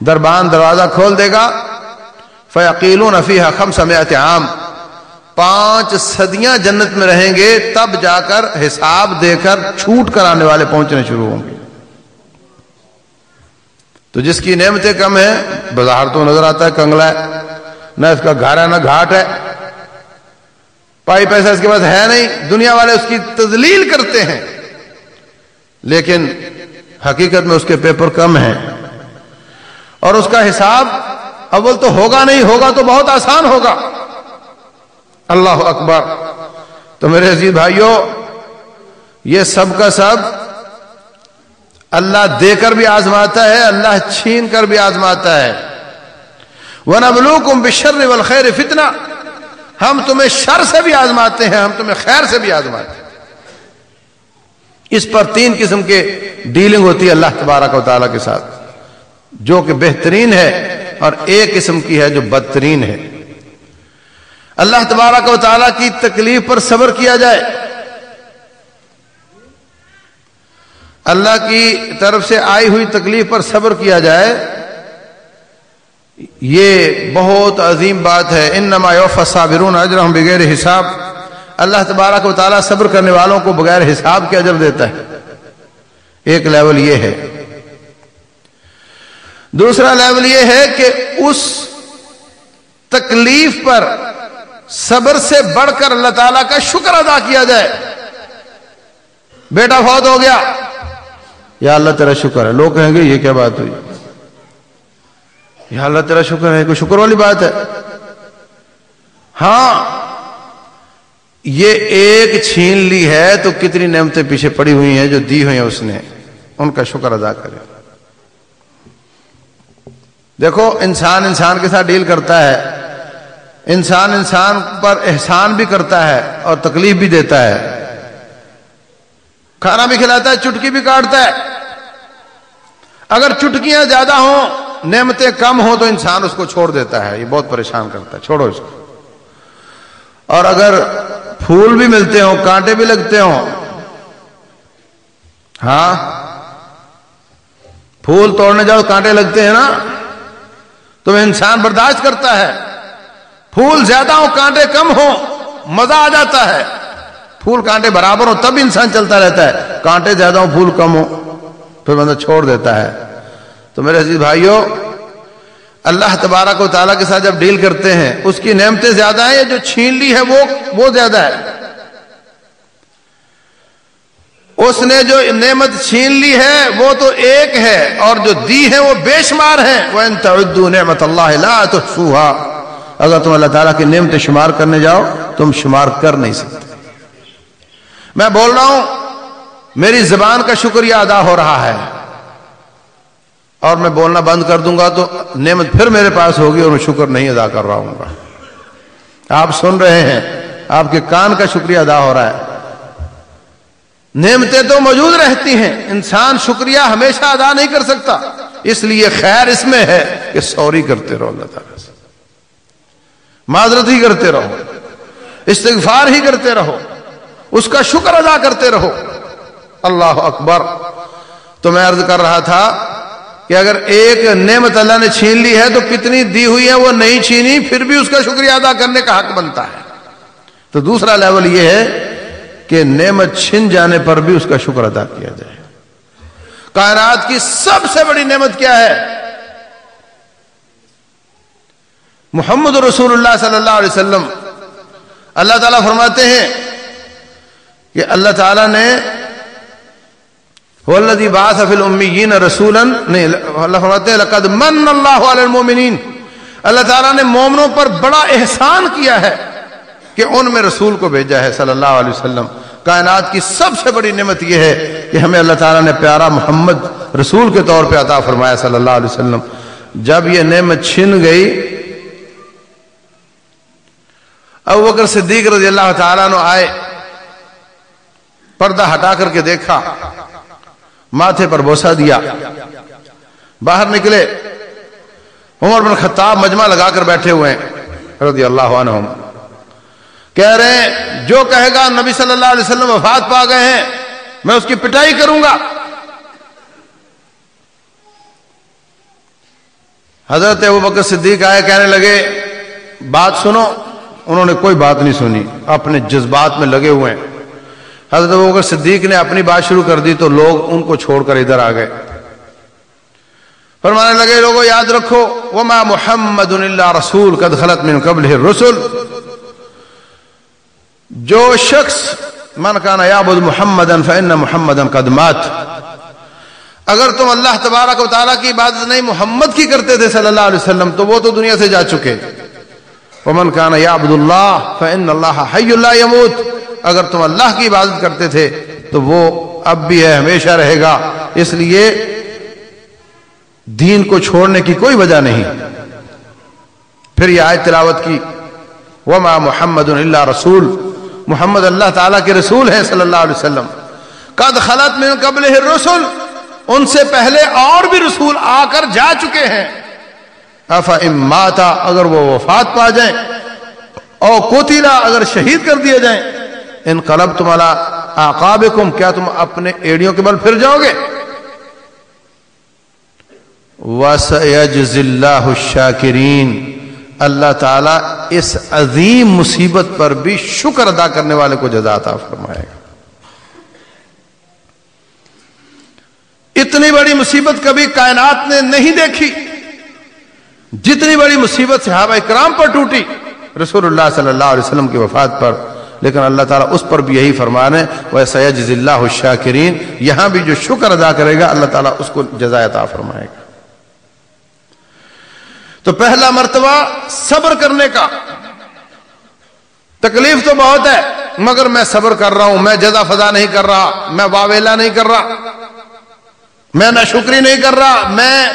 A: دربان دروازہ کھول دے گا۔ فیقیل نفیح خم سمیات عام۔ پانچ صدیاں جنت میں رہیں گے، تب جا کر حساب دے کر چھوٹ کر آنے والے پہنچنے شروع ہوں گے۔ تو جس کی نعمتیں کم ہیں، بازار تو نظر آتا ہے، کنگلا ہے۔ نہ اس کا گھر ہے نہ گھاٹ ہے۔ پائی پیسہ اس کے پاس ہے نہیں، دنیا والے اس کی تزلیل کرتے ہیں۔ لیکن حقیقت میں اس کے پیپر کم ہیں۔ اور اس کا حساب اول تو ہوگا نہیں، ہوگا تو بہت آسان ہوگا۔ اللہ اکبر۔ تو میرے عزیز بھائیوں یہ سب کا سب اللہ دے کر بھی آزماتا ہے، اللہ چھین کر بھی آزماتا ہے۔ وہ نبلو بشر والخیر فتنہ ہم تمہیں شر سے بھی آزماتے ہیں، ہم تمہیں خیر سے بھی آزماتے ہیں۔ اس پر تین قسم کے ڈیلنگ ہوتی ہے اللہ تبارک و تعالیٰ کے ساتھ۔ جو کہ بہترین ہے اور ایک قسم کی ہے جو بدترین ہے۔ اللہ تبارک و تعالیٰ کی تکلیف پر صبر کیا جائے۔ اللہ کی طرف سے آئی ہوئی تکلیف پر صبر کیا جائے۔ یہ بہت عظیم بات ہے۔ ان نما صابرون اجرحم بغیر حساب۔ اللہ تبارک و تعالیٰ صبر کرنے والوں کو بغیر حساب کے اجر دیتا ہے۔ ایک لیول یہ ہے۔ دوسرا لیول یہ ہے کہ اس تکلیف پر صبر سے بڑھ کر اللہ تعالیٰ کا شکر ادا کیا جائے۔ بیٹا فوت ہو گیا۔ یا اللہ تیرا شکر ہے۔ لوگ کہیں گے، یہ کیا بات ہوئی؟ یا اللہ تیرا شکر ہے کوئی شکر والی بات ہے۔ ہاں یہ ایک چھین لی ہے تو کتنی نعمتیں پیچھے پڑی ہوئی ہیں جو دی ہوئی ہیں اس نے۔ ان کا شکر ادا کرے دیکھو، انسان انسان کے ساتھ ڈیل کرتا ہے۔ انسان انسان پر احسان بھی کرتا ہے اور تکلیف بھی دیتا ہے۔ کھانا بھی کھلاتا ہے، چٹکی بھی کاٹتا ہے۔ اگر چٹکیاں زیادہ ہوں نعمتیں کم ہوں تو انسان اس کو چھوڑ دیتا ہے، یہ بہت پریشان کرتا ہے، چھوڑو اس کو۔ اور اگر پھول بھی ملتے ہوں، کانٹے بھی لگتے ہوں ہاں پھول توڑنے جاؤ، کانٹے لگتے ہیں نا، تو انسان برداشت کرتا ہے۔ پھول زیادہ ہو کانٹے کم ہو مزہ آ جاتا ہے۔ پھول، کانٹے برابر ہو تب انسان چلتا رہتا ہے۔ کانٹے زیادہ ہو پھول کم ہو پھر بندہ چھوڑ دیتا ہے۔ تو میرے عزیز بھائیوں اللہ تبارک و تعالیٰ کے ساتھ جب ڈیل کرتے ہیں، اس کی نعمتیں زیادہ ہیں جو چھین لی ہے وہ وہ زیادہ ہے؟ اس نے جو نعمت چھین لی ہے، وہ تو ایک ہے، اور جو دی ہے وہ بے شمار ہے وہ نعمت اللہ تو اگر تم اللہ تعالیٰ کی نعمت شمار کرنے جاؤ، تم شمار کر نہیں سکتے۔ میں بول رہا ہوں، میری زبان کا شکریہ ادا ہو رہا ہے۔ اور میں بولنا بند کر دوں گا تو نعمت پھر میرے پاس ہوگی اور میں شکر نہیں ادا کر رہا ہوں گا۔ آپ سن رہے ہیں، آپ کے کان کا شکریہ ادا ہو رہا ہے۔ نعمتیں تو موجود رہتی ہیں، انسان شکریہ ہمیشہ ادا نہیں کر سکتا۔ اس لیے خیر اس میں ہے کہ سوری کرتے رہو اللہ تعالیٰ سے۔ معذرت ہی کرتے رہو، استغفار ہی کرتے رہو، اس کا شکر ادا کرتے رہو۔ اللہ اکبر۔ تو میں عرض کر رہا تھا کہ اگر ایک نعمت اللہ نے چھین لی ہے تو کتنی دی ہوئی ہے وہ نہیں چھینی، پھر بھی اس کا شکریہ ادا کرنے کا حق بنتا ہے۔ تو دوسرا لیول یہ ہے کہ نعمت چھن جانے پر بھی اس کا شکر ادا کیا جائے۔ کائنات کی سب سے بڑی نعمت کیا ہے؟ محمد رسول اللہ صلی اللہ علیہ وسلم۔ اللہ تعالیٰ فرماتے ہیں کہ اللہ تعالیٰ نے والذی بعث فی الامیین رسولا، نہیں، اللہ فرماتے ہیں، لقد من اللہ علی المومنین اللہ تعالیٰ نے مومنوں پر بڑا احسان کیا ہے کہ ان میں رسول کو بھیجا ہے صلی اللہ علیہ وسلم۔ کائنات کی سب سے بڑی نعمت یہ ہے کہ ہمیں اللہ تعالیٰ نے پیارا محمد رسول کے طور پہ عطا فرمایا صلی اللہ علیہ وسلم۔ جب یہ نعمت چھن گئی اب بکر صدیق رضی اللہ تعالیٰ نے آئے، پردہ ہٹا کر کے دیکھا۔ ماتھے پر بوسا دیا۔ باہر نکلے۔ عمر بن خطاب مجمع لگا کر بیٹھے ہوئے ہیں رضی اللہ عنہم۔ کہہ رہے ہیں، جو کہے گا نبی صلی اللہ علیہ وسلم وفات پا گئے ہیں، میں اس کی پٹائی کروں گا۔ حضرت ابو بکر صدیق آئے، کہنے لگے، بات سنو۔ انہوں نے کوئی بات نہیں سنی، اپنے جذبات میں لگے ہوئے ہیں۔ حضرت بکر صدیق نے اپنی بات شروع کر دی تو لوگ ان کو چھوڑ کر ادھر آ گئے۔ فرمانے لگے، لوگوں، یاد رکھو، وما محمد اللہ رسول قد خلط من قبل رسول جو شخص، من کانا یعبد محمد فإن محمد قد مات۔ اگر تم اللہ تبارک و تعالیٰ کی عبادت نہیں محمد کی کرتے تھے صلی اللہ علیہ وسلم، تو وہ تو دنیا سے جا چکے۔ ومن کان یا عبد اللہ فن اللہ حی اللہ یموت۔ اگر تم اللہ کی عبادت کرتے تھے تو وہ اب بھی ہے، ہمیشہ رہے گا۔ اس لیے دین کو چھوڑنے کی کوئی وجہ نہیں۔ پھر یہ آیت تلاوت کی۔ وما محمد اللہ رسول۔ محمد اللہ تعالیٰ کے رسول ہیں صلی اللہ علیہ وسلم۔ قد خلط من قبل رسول ان سے پہلے اور بھی رسول آ کر جا چکے ہیں۔ افا اماتا اگر وہ وفات پا جائیں۔ او کوتیلا اگر شہید کر دیے جائیں۔ ان قلب تمہارا آقاب کیا تم اپنے ایڑیوں کے بل پھر جاؤ گے؟ وسیجز اللہ الشاکرین اللہ تعالیٰ اس عظیم مصیبت پر بھی شکر ادا کرنے والے کو جزاتا فرمائے گا۔ اتنی بڑی مصیبت کبھی کائنات نے نہیں دیکھی، جتنی بڑی مصیبت صحابہ کرام پر ٹوٹی، رسول اللہ صلی اللہ علیہ وسلم کی وفات پر لیکن اللہ تعالیٰ اس پر بھی یہی فرمان ہے وہ سید اللہ الشاکرین یہاں بھی جو شکر ادا کرے گا، اللہ تعالیٰ اس کو عطا فرمائے گا۔ تو پہلا مرتبہ صبر کرنے کا۔ تکلیف تو بہت ہے، مگر میں صبر کر رہا ہوں، میں جزا فضا نہیں کر رہا، میں واویلا نہیں کر رہا، میں نہ شکری نہیں کر رہا، میں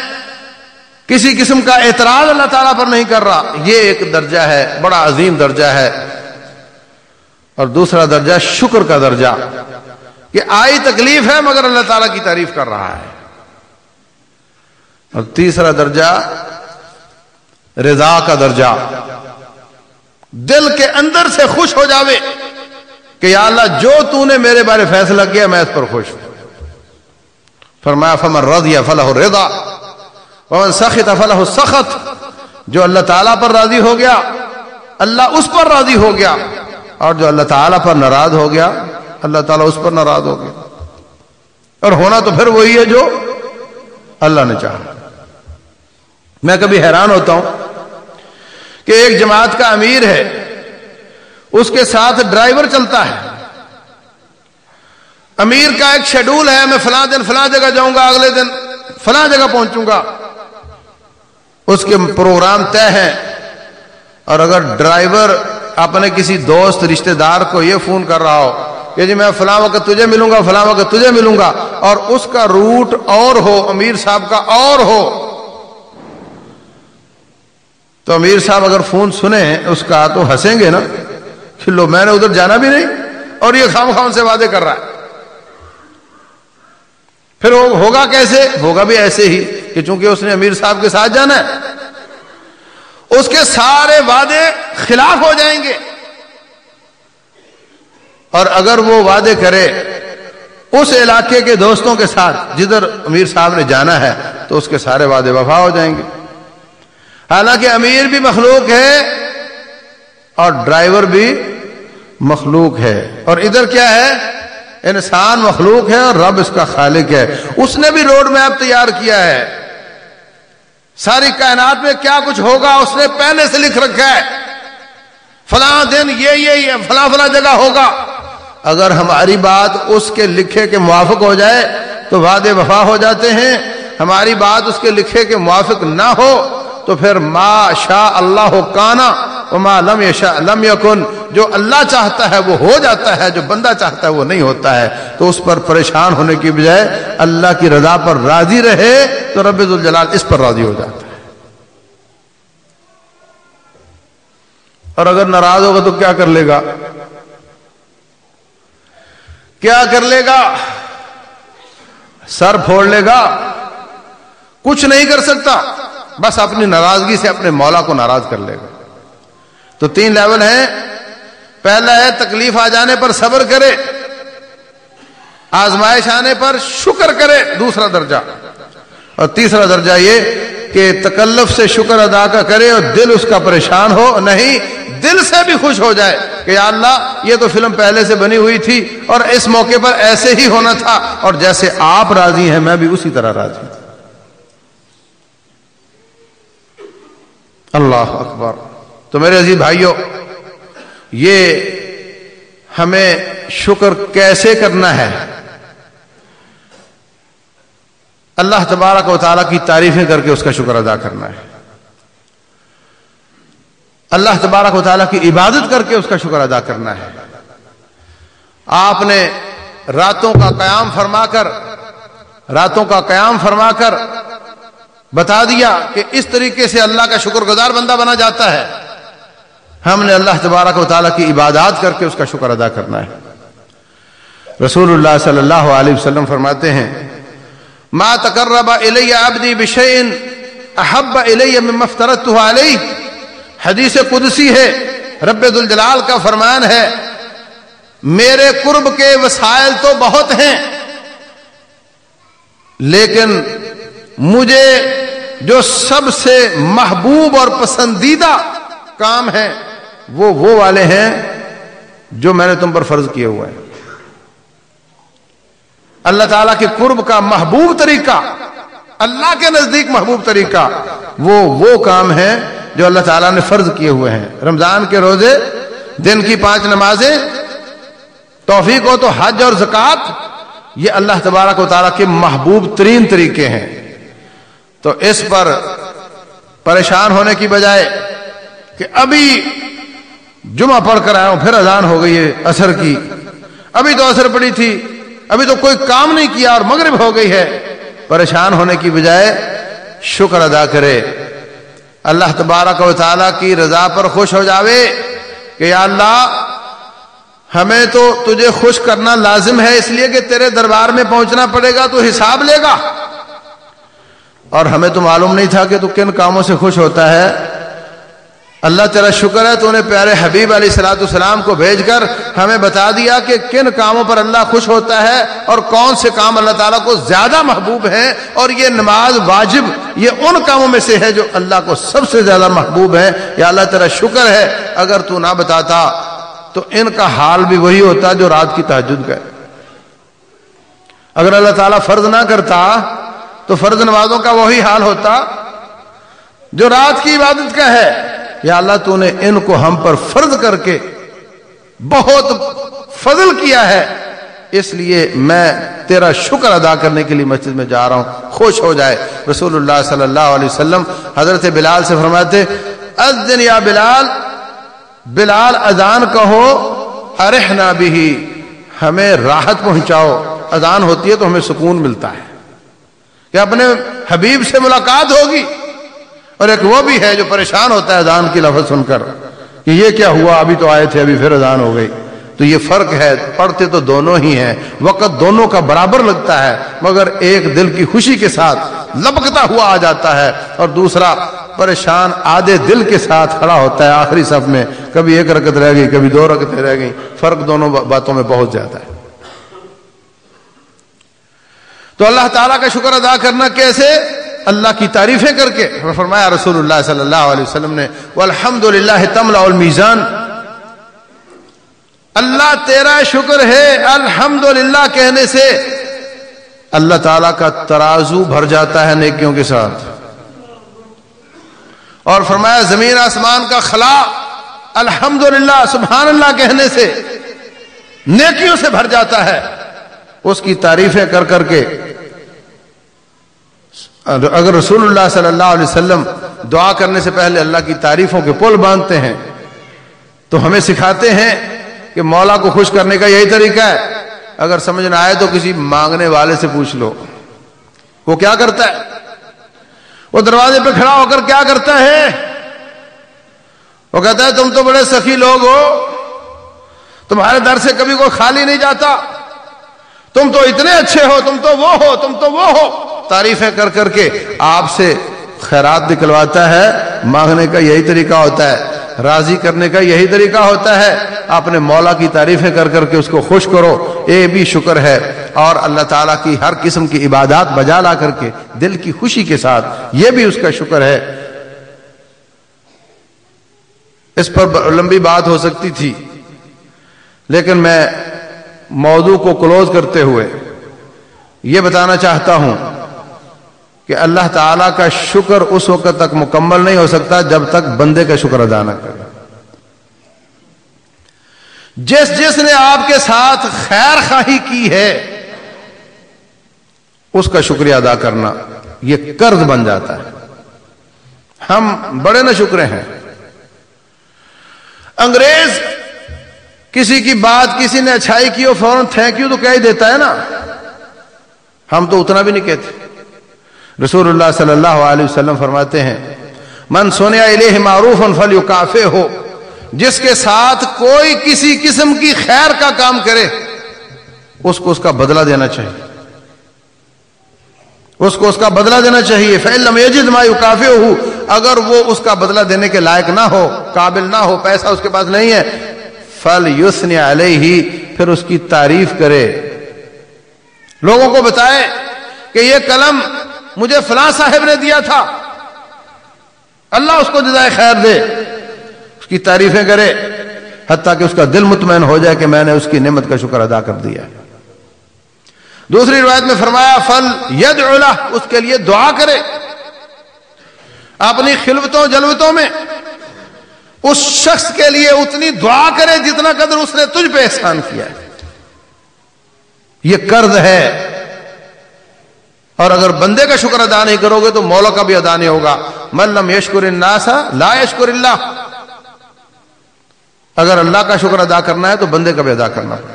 A: کسی قسم کا اعتراض اللہ تعالیٰ پر نہیں کر رہا۔ یہ ایک درجہ ہے، بڑا عظیم درجہ ہے۔ اور دوسرا درجہ شکر کا درجہ کہ آئی تکلیف ہے مگر اللہ تعالیٰ کی تعریف کر رہا ہے۔ اور تیسرا درجہ رضا کا درجہ۔ دل کے اندر سے خوش ہو جاوے کہ یا اللہ جو تو نے میرے بارے فیصلہ کیا میں اس پر خوش ہوں۔ فرمایا، فمن رضی فلاح رضا ومن سخت فلاح سخت جو اللہ تعالیٰ پر راضی ہو گیا، اللہ اس پر راضی ہو گیا۔ اور جو اللہ تعالیٰ پر ناراض ہو گیا، اللہ تعالیٰ اس پر ناراض ہو گیا۔ اور ہونا تو پھر وہی ہے جو اللہ نے چاہا۔ میں کبھی حیران ہوتا ہوں کہ ایک جماعت کا امیر ہے، اس کے ساتھ ڈرائیور چلتا ہے۔ امیر کا ایک شیڈول ہے، میں فلاں دن فلاں جگہ جاؤں گا، اگلے دن فلاں جگہ پہنچوں گا۔ اس کے پروگرام طے ہیں۔ اور اگر ڈرائیور اپنے کسی دوست رشتہ دار کو یہ فون کر رہا ہو کہ جی میں فلاں وقت تجھے ملوں گا، فلاں وقت تجھے ملوں گا، اور اس کا روٹ اور ہو، امیر صاحب کا اور ہو۔ تو امیر صاحب اگر فون سنیں اس کا تو ہنسیں گے نا۔ لو میں نے ادھر جانا بھی نہیں، اور یہ خام خام سے وعدے کر رہا ہے۔ پھر وہ ہوگا کیسے؟ ہوگا بھی ایسے ہی کہ چونکہ اس نے امیر صاحب کے ساتھ جانا ہے۔ اس کے سارے وعدے خلاف ہو جائیں گے۔ اور اگر وہ وعدے کرے اس علاقے کے دوستوں کے ساتھ جدھر امیر صاحب نے جانا ہے تو اس کے سارے وعدے وفا ہو جائیں گے۔ حالانکہ امیر بھی مخلوق ہے اور ڈرائیور بھی مخلوق ہے۔ اور ادھر کیا ہے؟ انسان مخلوق ہے اور رب اس کا خالق ہے۔ اس نے بھی روڈ میپ تیار کیا ہے۔ ساری کائنات میں کیا کچھ ہوگا اس نے پہلے سے لکھ رکھا ہے۔ فلاں دن یہ یہ فلاں فلاں جگہ ہوگا۔ اگر ہماری بات اس کے لکھے کے موافق ہو جائے تو وعدے وفا ہو جاتے ہیں۔ ہماری بات اس کے لکھے کے موافق نہ ہو تو پھر ما شاء اللہ کانا وما لم یشاء، لم یکن، جو اللہ چاہتا ہے وہ ہو جاتا ہے، جو بندہ چاہتا ہے وہ نہیں ہوتا ہے۔ تو اس پر پریشان ہونے کی بجائے اللہ کی رضا پر راضی رہے تو رب الجلال اس پر راضی ہو جاتا ہے۔ اور اگر ناراض ہوگا تو کیا کر لے گا؟ کیا کر لے گا؟ سر پھوڑ لے گا۔ کچھ نہیں کر سکتا۔ بس اپنی ناراضگی سے اپنے مولا کو ناراض کر لے گا۔ تو تین لیول ہیں۔ پہلا ہے تکلیف آ جانے پر صبر کرے۔ آزمائش آنے پر شکر کرے، دوسرا درجہ۔ اور تیسرا درجہ یہ کہ تکلف سے شکر ادا کا کرے اور دل اس کا پریشان ہو، نہیں، دل سے بھی خوش ہو جائے کہ یا اللہ، یہ تو فلم پہلے سے بنی ہوئی تھی اور اس موقع پر ایسے ہی ہونا تھا۔ اور جیسے آپ راضی ہیں، میں بھی اسی طرح راضی ہوں۔ اللہ اکبر۔ تو میرے عزیز بھائیوں یہ ہمیں شکر کیسے کرنا ہے؟ اللہ تبارک و تعالیٰ کی تعریفیں کر کے اس کا شکر ادا کرنا ہے۔ اللہ تبارک و تعالیٰ کی عبادت کر کے اس کا شکر ادا کرنا ہے۔ آپ نے راتوں کا قیام فرما کر، راتوں کا قیام فرما کر بتا دیا کہ اس طریقے سے اللہ کا شکر گزار بندہ بنا جاتا ہے۔ ہم نے اللہ تبارک و تعالیٰ کی عبادات کر کے اس کا شکر ادا کرنا ہے۔ رسول اللہ صلی اللہ علیہ وسلم فرماتے ہیں، ما تقرب الی عبدی بشیء احب الی مما افترضته علیہ۔ حدیث قدسی ہے، رب الجلال کا فرمان ہے، میرے قرب کے وسائل تو بہت ہیں، لیکن مجھے جو سب سے محبوب اور پسندیدہ کام ہے وہ وہ والے ہیں جو میں نے تم پر فرض کیے ہوئے ہیں۔ اللہ تعالیٰ کے قرب کا محبوب طریقہ، اللہ کے نزدیک محبوب طریقہ، وہ وہ کام ہے جو اللہ تعالیٰ نے فرض کیے ہوئے ہیں۔ رمضان کے روزے، دن کی پانچ نمازیں، توفیق ہو تو حج اور زکوٰۃ، یہ اللہ تبارک و تعالیٰ کے محبوب ترین طریقے ہیں۔ تو اس پر پریشان ہونے کی بجائے کہ ابھی جمعہ پڑھ کر آیا ہوں، پھر اذان ہو گئی ہے اثر کی۔ ابھی تو اثر پڑی تھی، ابھی تو کوئی کام نہیں کیا اور مغرب ہو گئی ہے۔ پریشان ہونے کی بجائے شکر ادا کرے۔ اللہ تبارک و تعالیٰ کی رضا پر خوش ہو جاوے کہ یا اللہ، ہمیں تو تجھے خوش کرنا لازم ہے، اس لیے کہ تیرے دربار میں پہنچنا پڑے گا، تو حساب لے گا۔ اور ہمیں تو معلوم نہیں تھا کہ تو کن کاموں سے خوش ہوتا ہے۔ اللہ تیرا شکر ہے تو نے پیارے حبیب علیہ السلاۃ السلام کو بھیج کر ہمیں بتا دیا کہ کن کاموں پر اللہ خوش ہوتا ہے اور کون سے کام اللہ تعالیٰ کو زیادہ محبوب ہیں اور یہ نماز واجب، یہ ان کاموں میں سے ہے جو اللہ کو سب سے زیادہ محبوب ہے یا اللہ تیرا شکر ہے، اگر تو نہ بتاتا تو ان کا حال بھی وہی ہوتا جو رات کی تحجد کا ہے۔ اگر اللہ تعالیٰ فرض نہ کرتا تو فرض نمازوں کا وہی حال ہوتا جو رات کی عبادت کا ہے۔ یا اللہ تو نے ان کو ہم پر فرض کر کے بہت فضل کیا ہے، اس لیے میں تیرا شکر ادا کرنے کے لیے مسجد میں جا رہا ہوں۔ خوش ہو جائے۔ رسول اللہ صلی اللہ علیہ وسلم حضرت بلال سے فرماتے ازدن یا بلال بلال اذان کہو، ارحنا بھی ہمیں راحت پہنچاؤ۔ اذان ہوتی ہے تو ہمیں سکون ملتا ہے۔ کہ اپنے حبیب سے ملاقات ہوگی۔ اور ایک وہ بھی ہے جو پریشان ہوتا ہے اذان کی لفظ سن کر کہ یہ کیا ہوا؟ ابھی تو آئے تھے، ابھی پھر اذان ہو گئی۔ تو یہ فرق ہے، پڑھتے تو دونوں ہی ہیں، وقت دونوں کا برابر لگتا ہے، مگر ایک دل کی خوشی کے ساتھ لپکتا ہوا آ جاتا ہے اور دوسرا پریشان آدھے دل کے ساتھ کھڑا ہوتا ہے آخری صف میں۔ کبھی ایک رکت رہ گئی، کبھی دو رکتیں رہ گئی فرق دونوں باتوں میں بہت زیادہ ہے۔ تو اللہ تعالیٰ کا شکر ادا کرنا کیسے؟ اللہ کی تعریفیں کر کے فرمایا رسول اللہ صلی اللہ علیہ وسلم نے الحمد للہ تملا المیزان اللہ تیرا شکر ہے الحمد کہنے سے۔ اللہ تعالی کا ترازو بھر جاتا ہے نیکیوں کے ساتھ۔ اور فرمایا زمین آسمان کا خلا الحمد سبحان اللہ کہنے سے نیکیوں سے بھر جاتا ہے۔ اس کی تعریفیں کر کر کے اگر رسول اللہ صلی اللہ علیہ وسلم دعا کرنے سے پہلے اللہ کی تعریفوں کے پل باندھتے ہیں، تو ہمیں سکھاتے ہیں کہ مولا کو خوش کرنے کا یہی طریقہ ہے۔ اگر سمجھ نہ آئے تو کسی مانگنے والے سے پوچھ لو۔ وہ کیا کرتا ہے؟ وہ دروازے پہ کھڑا ہو کر کیا کرتا ہے؟ وہ کہتا ہے، تم تو بڑے سخی لوگ ہو۔ تمہارے در سے کبھی کوئی خالی نہیں جاتا۔ تم تو اتنے اچھے ہو، تم تو وہ ہو، تم تو وہ ہو۔ تعریفیں کر کر کے آپ سے خیرات نکلواتا ہے۔ مانگنے کا یہی طریقہ ہوتا ہے۔ راضی کرنے کا یہی طریقہ ہوتا ہے۔ اپنے مولا کی تعریفیں کر کر کے اس کو خوش کرو۔ یہ بھی شکر ہے۔ اور اللہ تعالیٰ کی ہر قسم کی عبادات بجا لا کر کے دل کی خوشی کے ساتھ یہ بھی اس کا شکر ہے۔ اس پر لمبی بات ہو سکتی تھی۔ لیکن میں موضوع کو کلوز کرتے ہوئے یہ بتانا چاہتا ہوں کہ اللہ تعالی کا شکر اس وقت تک مکمل نہیں ہو سکتا جب تک بندے کا شکر ادا نہ کرے۔ جس جس نے آپ کے ساتھ خیر خواہی کی ہے، اس کا شکریہ ادا کرنا یہ قرض بن جاتا ہے۔ ہم بڑے نہ شکرے ہیں۔ انگریز کسی کی بات کسی نے اچھائی کی اور فوراً تھینک یو تو کہہ ہی دیتا ہے نا۔ ہم تو اتنا بھی نہیں کہتے۔ رسول اللہ صلی اللہ علیہ وسلم فرماتے ہیں من سونیا الیہ معروف فل کافے ہو جس کے ساتھ کوئی کسی قسم کی خیر کا کام کرے اس کو اس کا بدلہ دینا چاہیے اس کو اس کا بدلہ دینا چاہیے فیلم یجد ما کافی ہو اگر وہ اس کا بدلہ دینے کے لائق نہ ہو قابل نہ ہو پیسہ اس کے پاس نہیں ہے فل یوسن علیہ ہی پھر اس کی تعریف کرے لوگوں کو بتائے کہ یہ قلم مجھے فلاں صاحب نے دیا تھا۔ اللہ اس کو جزائے خیر دے۔ اس کی تعریفیں کرے۔ حتیٰ کہ اس کا دل مطمئن ہو جائے کہ میں نے اس کی نعمت کا شکر ادا کر دیا۔ دوسری روایت میں فرمایا، فل ید اس کے لیے دعا کرے۔ اپنی خلوتوں، جلوتوں میں اس شخص کے لیے اتنی دعا کرے جتنا قدر اس نے تجھ پہ احسان کیا ہے۔ یہ قرض ہے۔ اور اگر بندے کا شکر ادا نہیں کرو گے تو مولا کا بھی ادا نہیں ہوگا۔ ملم یشکر الناسا لا یشکر اللہ۔ اگر اللہ کا شکر ادا کرنا ہے تو بندے کا بھی ادا کرنا۔ پڑے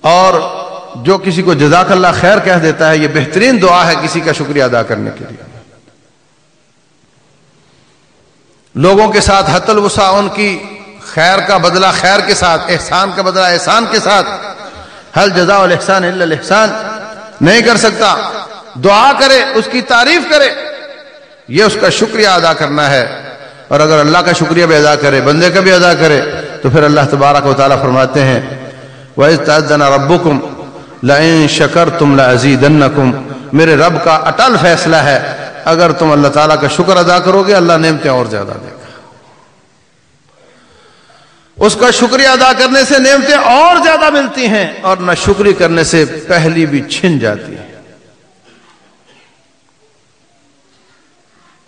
A: اور جو کسی کو جزاک اللہ خیر کہہ دیتا ہے، یہ بہترین دعا ہے کسی کا شکریہ ادا کرنے کے لیے۔ لوگوں کے ساتھ حت الوسا ان کی خیر کا بدلہ خیر کے ساتھ، احسان کا بدلہ احسان کے ساتھ۔ حل جزا الحسان الحسان نہیں کر سکتا۔ دعا کرے، اس کی تعریف کرے۔ یہ اس کا شکریہ ادا کرنا ہے۔ اور اگر اللہ کا شکریہ بھی ادا کرے، بندے کا بھی ادا کرے، تو پھر اللہ تبارک و تعالیٰ فرماتے ہیں رَبُّكُمْ لَئِن شَكَرْتُمْ لَأَزِيدَنَّكُمْ۔ میرے رب کا اٹل فیصلہ ہے۔ اگر تم اللہ تعالیٰ کا شکر ادا کرو گے، اللہ نعمتیں اور زیادہ دے۔ گا اس کا شکریہ ادا کرنے سے نعمتیں اور زیادہ ملتی ہیں اور نہ شکری کرنے سے پہلی بھی چھن جاتی ہے۔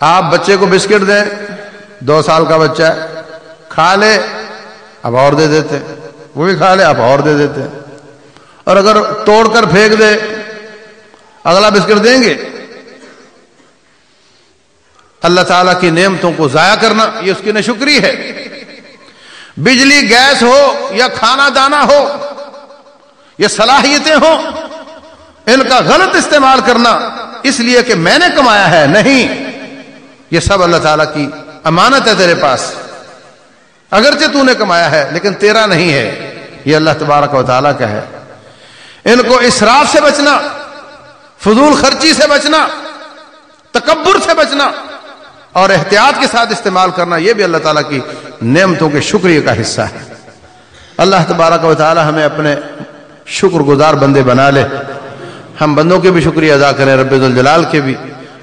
A: آپ بچے کو بسکٹ دیں، دو سال کا بچہ ہے، کھا لے، اب اور دے دیتے۔ وہ بھی کھا لے آپ اور دے دیتے۔ اور اگر توڑ کر پھینک دے، اگلا بسکٹ دیں گے۔ اللہ تعالیٰ کی نعمتوں کو ضائع کرنا، یہ اس کی نشکری ہے۔ بجلی گیس ہو یا کھانا دانا ہو یہ صلاحیتیں ہوں، ان کا غلط استعمال کرنا اس لیے کہ میں نے کمایا ہے، نہیں۔ یہ سب اللہ تعالیٰ کی امانت ہے تیرے پاس۔ اگرچہ تو نے کمایا ہے، لیکن تیرا نہیں ہے۔ یہ اللہ تبارک و تعالیٰ کا ہے۔ ان کو اسراف سے بچنا، فضول خرچی سے بچنا، تکبر سے بچنا اور احتیاط کے ساتھ استعمال کرنا، یہ بھی اللہ تعالیٰ کی نعمتوں کے شکریہ کا حصہ ہے۔ اللہ تبارک و تعالیٰ ہمیں اپنے شکر گزار بندے بنا لے۔ ہم بندوں کے بھی شکریہ ادا کریں، رب الجلال کے بھی۔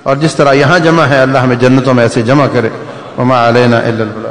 A: اور جس طرح یہاں جمع ہے، اللہ ہمیں جنتوں میں ایسے جمع کرے۔ وما علینا الا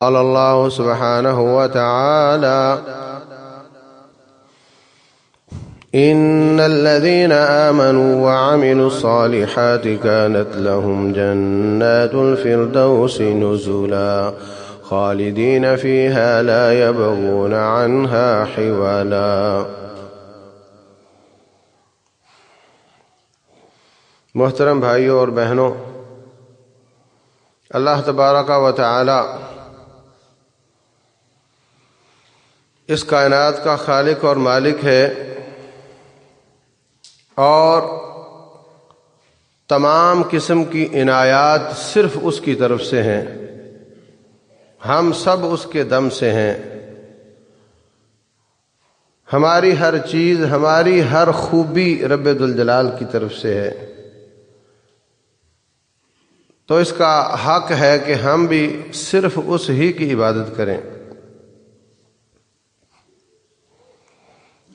B: قال الله سبحانه وتعالى إن الذين آمنوا وعملوا الصالحات كانت لهم جنات الفردوس نزلا خالدين فيها لا يبغون عنها حولا محترم بھائیوں اور بہنوں، اللہ تبارک و تعالی اس کائنات کا خالق اور مالک ہے اور تمام قسم کی عنایات صرف اس کی طرف سے ہیں۔ ہم سب اس کے دم سے ہیں۔ ہماری ہر چیز، ہماری ہر خوبی رب الجلال کی طرف سے ہے۔ تو اس کا حق ہے کہ ہم بھی صرف اس ہی کی عبادت کریں۔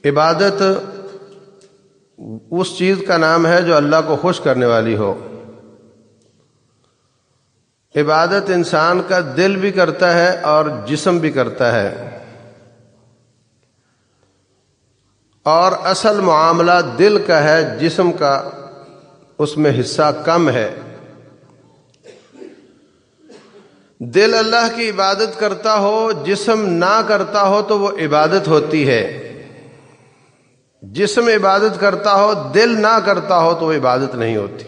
B: عبادت اس چیز کا نام ہے جو اللہ کو خوش کرنے والی ہو۔ عبادت انسان کا دل بھی کرتا ہے اور جسم بھی کرتا ہے۔ اور اصل معاملہ دل کا ہے، جسم کا اس میں حصہ کم ہے۔ دل اللہ کی عبادت کرتا ہو، جسم نہ کرتا ہو تو وہ عبادت ہوتی ہے۔ جسم عبادت کرتا ہو، دل نہ کرتا ہو تو وہ عبادت نہیں ہوتی۔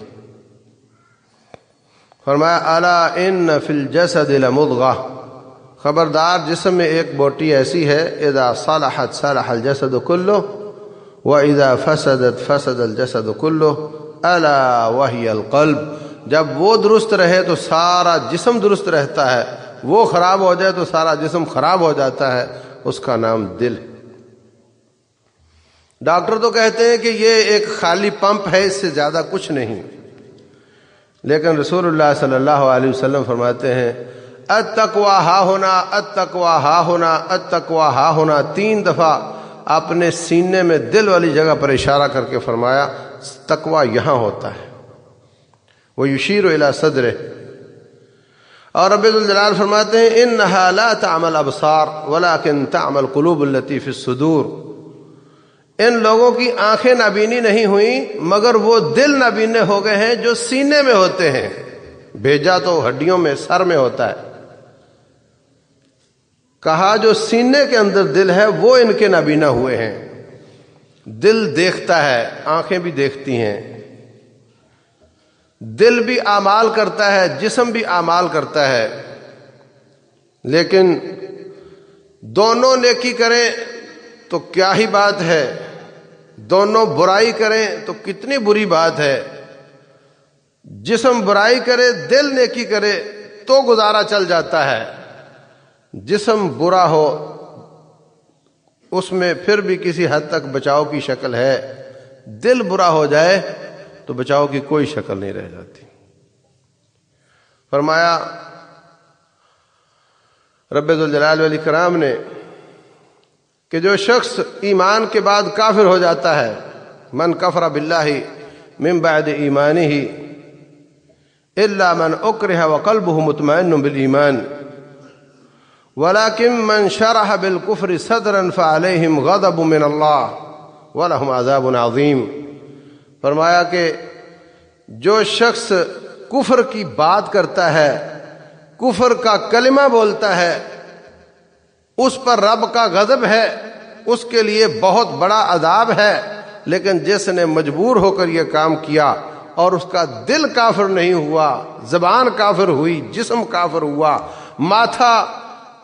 B: فرمایا اعلی ان فل جس دل خبردار، جسم میں ایک بوٹی ایسی ہے ادا صالحت صالح الجسد کلو و ادا فسدت فسد الجسد کلو الا وحی القلب۔ جب وہ درست رہے تو سارا جسم درست رہتا ہے۔ وہ خراب ہو جائے تو سارا جسم خراب ہو جاتا ہے۔ اس کا نام دل۔ ڈاکٹر تو کہتے ہیں کہ یہ ایک خالی پمپ ہے، اس سے زیادہ کچھ نہیں۔ لیکن رسول اللہ صلی اللہ علیہ وسلم فرماتے ہیں ات تکوا ہا ہونا ات تکوا ہا ہونا ات تکوا ہا ہونا۔ تین دفعہ اپنے سینے میں دل والی جگہ پر اشارہ کر کے فرمایا تکوا یہاں ہوتا ہے۔ وہ یشیر و صدر اور رب الجلال فرماتے ہیں ان لا تعمل ابصار، ولیکن تعمل قلوب اللطیف الصدور۔ ان لوگوں کی آنکھیں نابینی نہیں ہوئیں، مگر وہ دل نابینے ہو گئے ہیں جو سینے میں ہوتے ہیں۔ بھیجا تو ہڈیوں میں، سر میں ہوتا ہے۔ کہا جو سینے کے اندر دل ہے، وہ ان کے نابینا ہوئے ہیں۔ دل دیکھتا ہے، آنکھیں بھی دیکھتی ہیں۔ دل بھی اعمال کرتا ہے، جسم بھی اعمال کرتا ہے۔ لیکن دونوں نیکی کریں تو کیا ہی بات ہے؟ دونوں برائی کریں تو کتنی بری بات ہے۔ جسم برائی کرے، دل نیکی کرے تو گزارا چل جاتا ہے۔ جسم برا ہو، اس میں پھر بھی کسی حد تک بچاؤ کی شکل ہے۔ دل برا ہو جائے تو بچاؤ کی کوئی شکل نہیں رہ جاتی۔ فرمایا، رب الجلال علی کرام نے کہ جو شخص ایمان کے بعد کافر ہو جاتا ہے، من کفر باللہ من بعد ایمانی ہی اللہ من اکرہ وقلبہ مطمئن بالایمان ولكن من شرح بالكفر صدرا فعليهم غضب من الله ولهم عذاب عظیم۔ فرمایا کہ جو شخص کفر کی بات کرتا ہے، کفر کا کلمہ بولتا ہے اس پر رب کا غضب ہے، اس کے لیے بہت بڑا عذاب ہے، لیکن جس نے مجبور ہو کر یہ کام کیا اور اس کا دل کافر نہیں ہوا، زبان کافر ہوئی، جسم کافر ہوا، ماتھا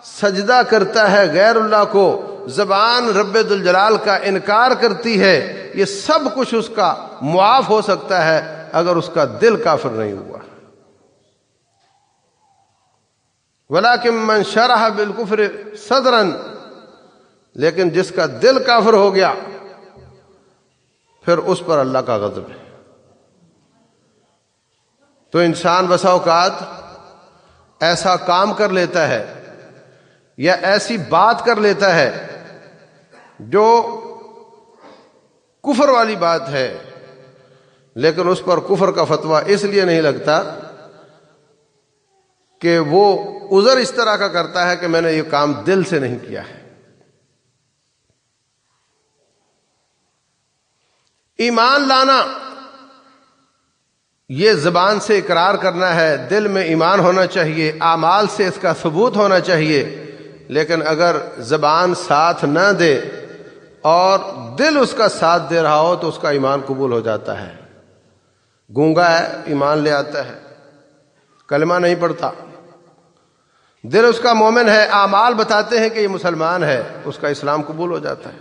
B: سجدہ کرتا ہے غیر اللہ کو، زبان رب الجلال کا انکار کرتی ہے، یہ سب کچھ اس کا معاف ہو سکتا ہے اگر اس کا دل کافر نہیں ہوا۔ من شرح بالکفر صدرن لیکن جس کا دل کافر ہو گیا، پھر اس پر اللہ کا غضب ہے۔ تو انسان بسا اوقات ایسا کام کر لیتا ہے یا ایسی بات کر لیتا ہے جو کفر والی بات ہے، لیکن اس پر کفر کا فتویٰ اس لیے نہیں لگتا کہ وہ ازر اس طرح کا کرتا ہے کہ میں نے یہ کام دل سے نہیں کیا ہے۔ ایمان لانا، یہ زبان سے اقرار کرنا ہے، دل میں ایمان ہونا چاہیے، اعمال سے اس کا ثبوت ہونا چاہیے، لیکن اگر زبان ساتھ نہ دے اور دل اس کا ساتھ دے رہا ہو تو اس کا ایمان قبول ہو جاتا ہے۔ گونگا ہے، ایمان لے آتا ہے۔ کلمہ نہیں پڑتا دل اس کا مومن ہے، اعمال بتاتے ہیں کہ یہ مسلمان ہے، اس کا اسلام قبول ہو جاتا ہے۔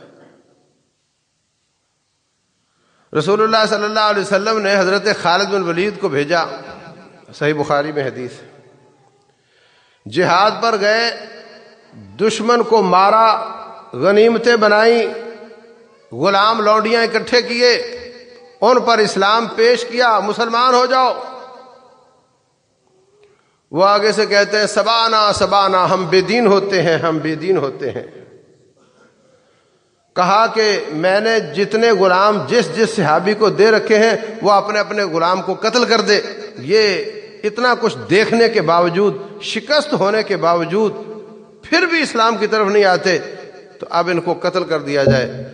B: رسول اللہ صلی اللہ علیہ وسلم نے حضرت خالد بن ولید کو بھیجا۔ صحیح بخاری میں حدیث جہاد پر گئے، دشمن کو مارا، غنیمتیں بنائی، غلام لونڈیاں اکٹھے کیے، ان پر اسلام پیش کیا، مسلمان ہو جاؤ۔ وہ آگے سے کہتے ہیں، سبانا سبانا، ہم بے دین ہوتے ہیں، ہم بے دین ہوتے ہیں۔ کہا کہ میں نے جتنے غلام جس جس صحابی کو دے رکھے ہیں، وہ اپنے اپنے غلام کو قتل کر دے۔ یہ اتنا کچھ دیکھنے کے باوجود، شکست ہونے کے باوجود پھر بھی اسلام کی طرف نہیں آتے، تو اب ان کو قتل کر دیا جائے۔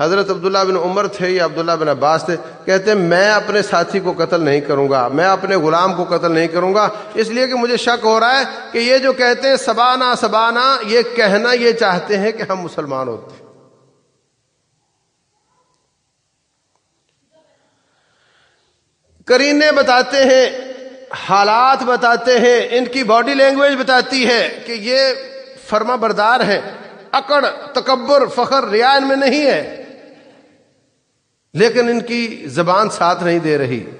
B: حضرت عبداللہ بن عمر تھے یا عبداللہ بن عباس تھے، کہتے ہیں، میں اپنے ساتھی کو قتل نہیں کروں گا، میں اپنے غلام کو قتل نہیں کروں گا، اس لیے کہ مجھے شک ہو رہا ہے کہ یہ جو کہتے ہیں، سبانا سبانا، یہ کہنا، یہ چاہتے ہیں کہ ہم مسلمان ہوتے ہیں۔ کرینے بتاتے ہیں، حالات بتاتے ہیں، ان کی باڈی لینگویج بتاتی ہے کہ یہ فرما بردار ہے اکڑ، تکبر، فخر ریان میں نہیں ہے۔ لیکن ان کی زبان ساتھ نہیں دے رہی۔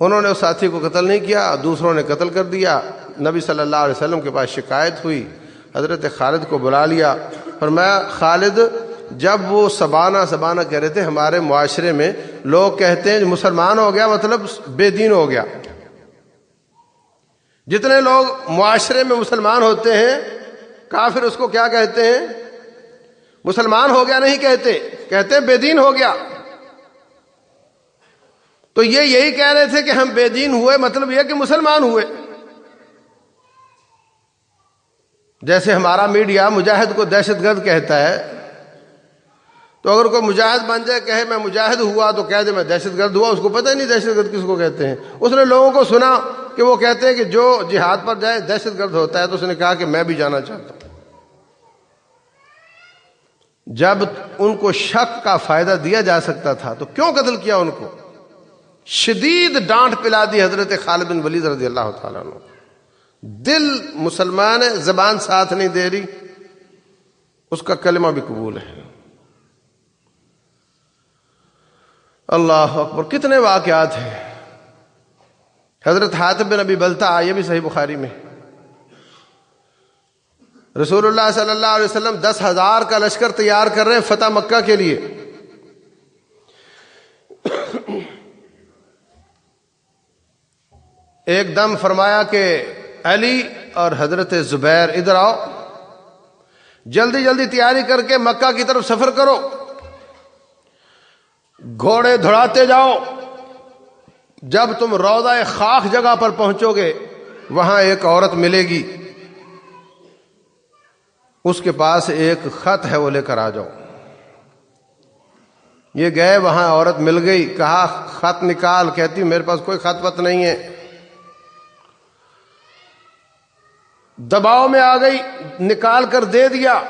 B: انہوں نے اس ساتھی کو قتل نہیں کیا، دوسروں نے قتل کر دیا۔ نبی صلی اللہ علیہ وسلم کے پاس شکایت ہوئی۔ حضرت خالد کو بلا لیا۔ اور میں، خالد، جب وہ سبانہ سبانہ کہہ رہے تھے، ہمارے معاشرے میں لوگ کہتے ہیں، مسلمان ہو گیا مطلب بے دین ہو گیا۔ جتنے لوگ معاشرے میں مسلمان ہوتے ہیں، کافر اس کو کیا کہتے ہیں؟ مسلمان ہو گیا نہیں کہتے کہتے بے دین ہو گیا۔ تو یہ یہی کہہ رہے تھے کہ ہم بے دین ہوئے مطلب یہ کہ مسلمان ہوئے۔ جیسے ہمارا میڈیا مجاہد کو دہشت گرد کہتا ہے، تو اگر کوئی مجاہد بن جائے، کہے میں مجاہد ہوا تو کہہ دے میں دہشت گرد ہوا، اس کو پتہ ہی نہیں دہشت گرد کس کو کہتے ہیں۔ اس نے لوگوں کو سنا کہ وہ کہتے ہیں کہ جو جہاد پر جائے دہشت گرد ہوتا ہے تو اس نے کہا کہ میں بھی جانا چاہتا ہوں۔ جب ان کو شک کا فائدہ دیا جا سکتا تھا تو کیوں قتل کیا ان کو؟ شدید ڈانٹ پلا دی حضرت خالد بن ولید رضی اللہ تعالیٰ عنہ۔ دل مسلمان ہے، زبان ساتھ نہیں دے رہی۔ اس کا کلمہ بھی قبول ہے۔ اللہ اکبر، کتنے واقعات ہیں۔ حضرت حاطب بن ابی بلتا یہ بھی صحیح بخاری میں۔ رسول اللہ صلی اللہ علیہ وسلم دس ہزار کا لشکر تیار کر رہے ہیں فتح مکہ کے لیے۔ ایک دم فرمایا کہ علی اور حضرت زبیر، ادھر آؤ۔ جلدی جلدی تیاری کر کے مکہ کی طرف سفر کرو۔ گھوڑے دھڑاتے جاؤ۔ جب تم روزہ خاک جگہ پر پہنچو گے وہاں ایک عورت ملے گی۔ اس کے پاس ایک خط ہے، وہ لے کر آ جاؤ۔ یہ گئے، وہاں عورت مل گئی، کہا، خط نکال۔ کہتی، میرے پاس کوئی خط وط نہیں ہے۔ دباؤ میں آ گئی، نکال کر دے دیا۔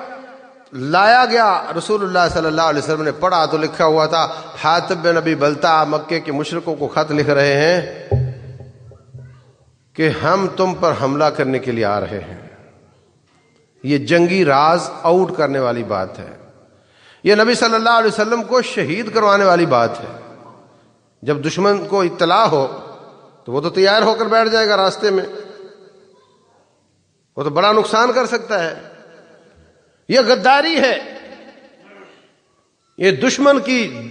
B: لایا گیا۔ رسول اللہ صلی اللہ علیہ وسلم نے پڑھا تو لکھا ہوا تھا حاطب بن نبی بلتا مکے کے مشرقوں کو خط لکھ رہے ہیں کہ ہم تم پر حملہ کرنے کے لیے آ رہے ہیں۔ یہ جنگی راز آؤٹ کرنے والی بات ہے۔ یہ نبی صلی اللہ علیہ وسلم کو شہید کروانے والی بات ہے۔ جب دشمن کو اطلاع ہو تو وہ تو تیار ہو کر بیٹھ جائے گا راستے میں۔ وہ تو بڑا نقصان کر سکتا ہے۔ یہ غداری ہے۔ یہ دشمن کی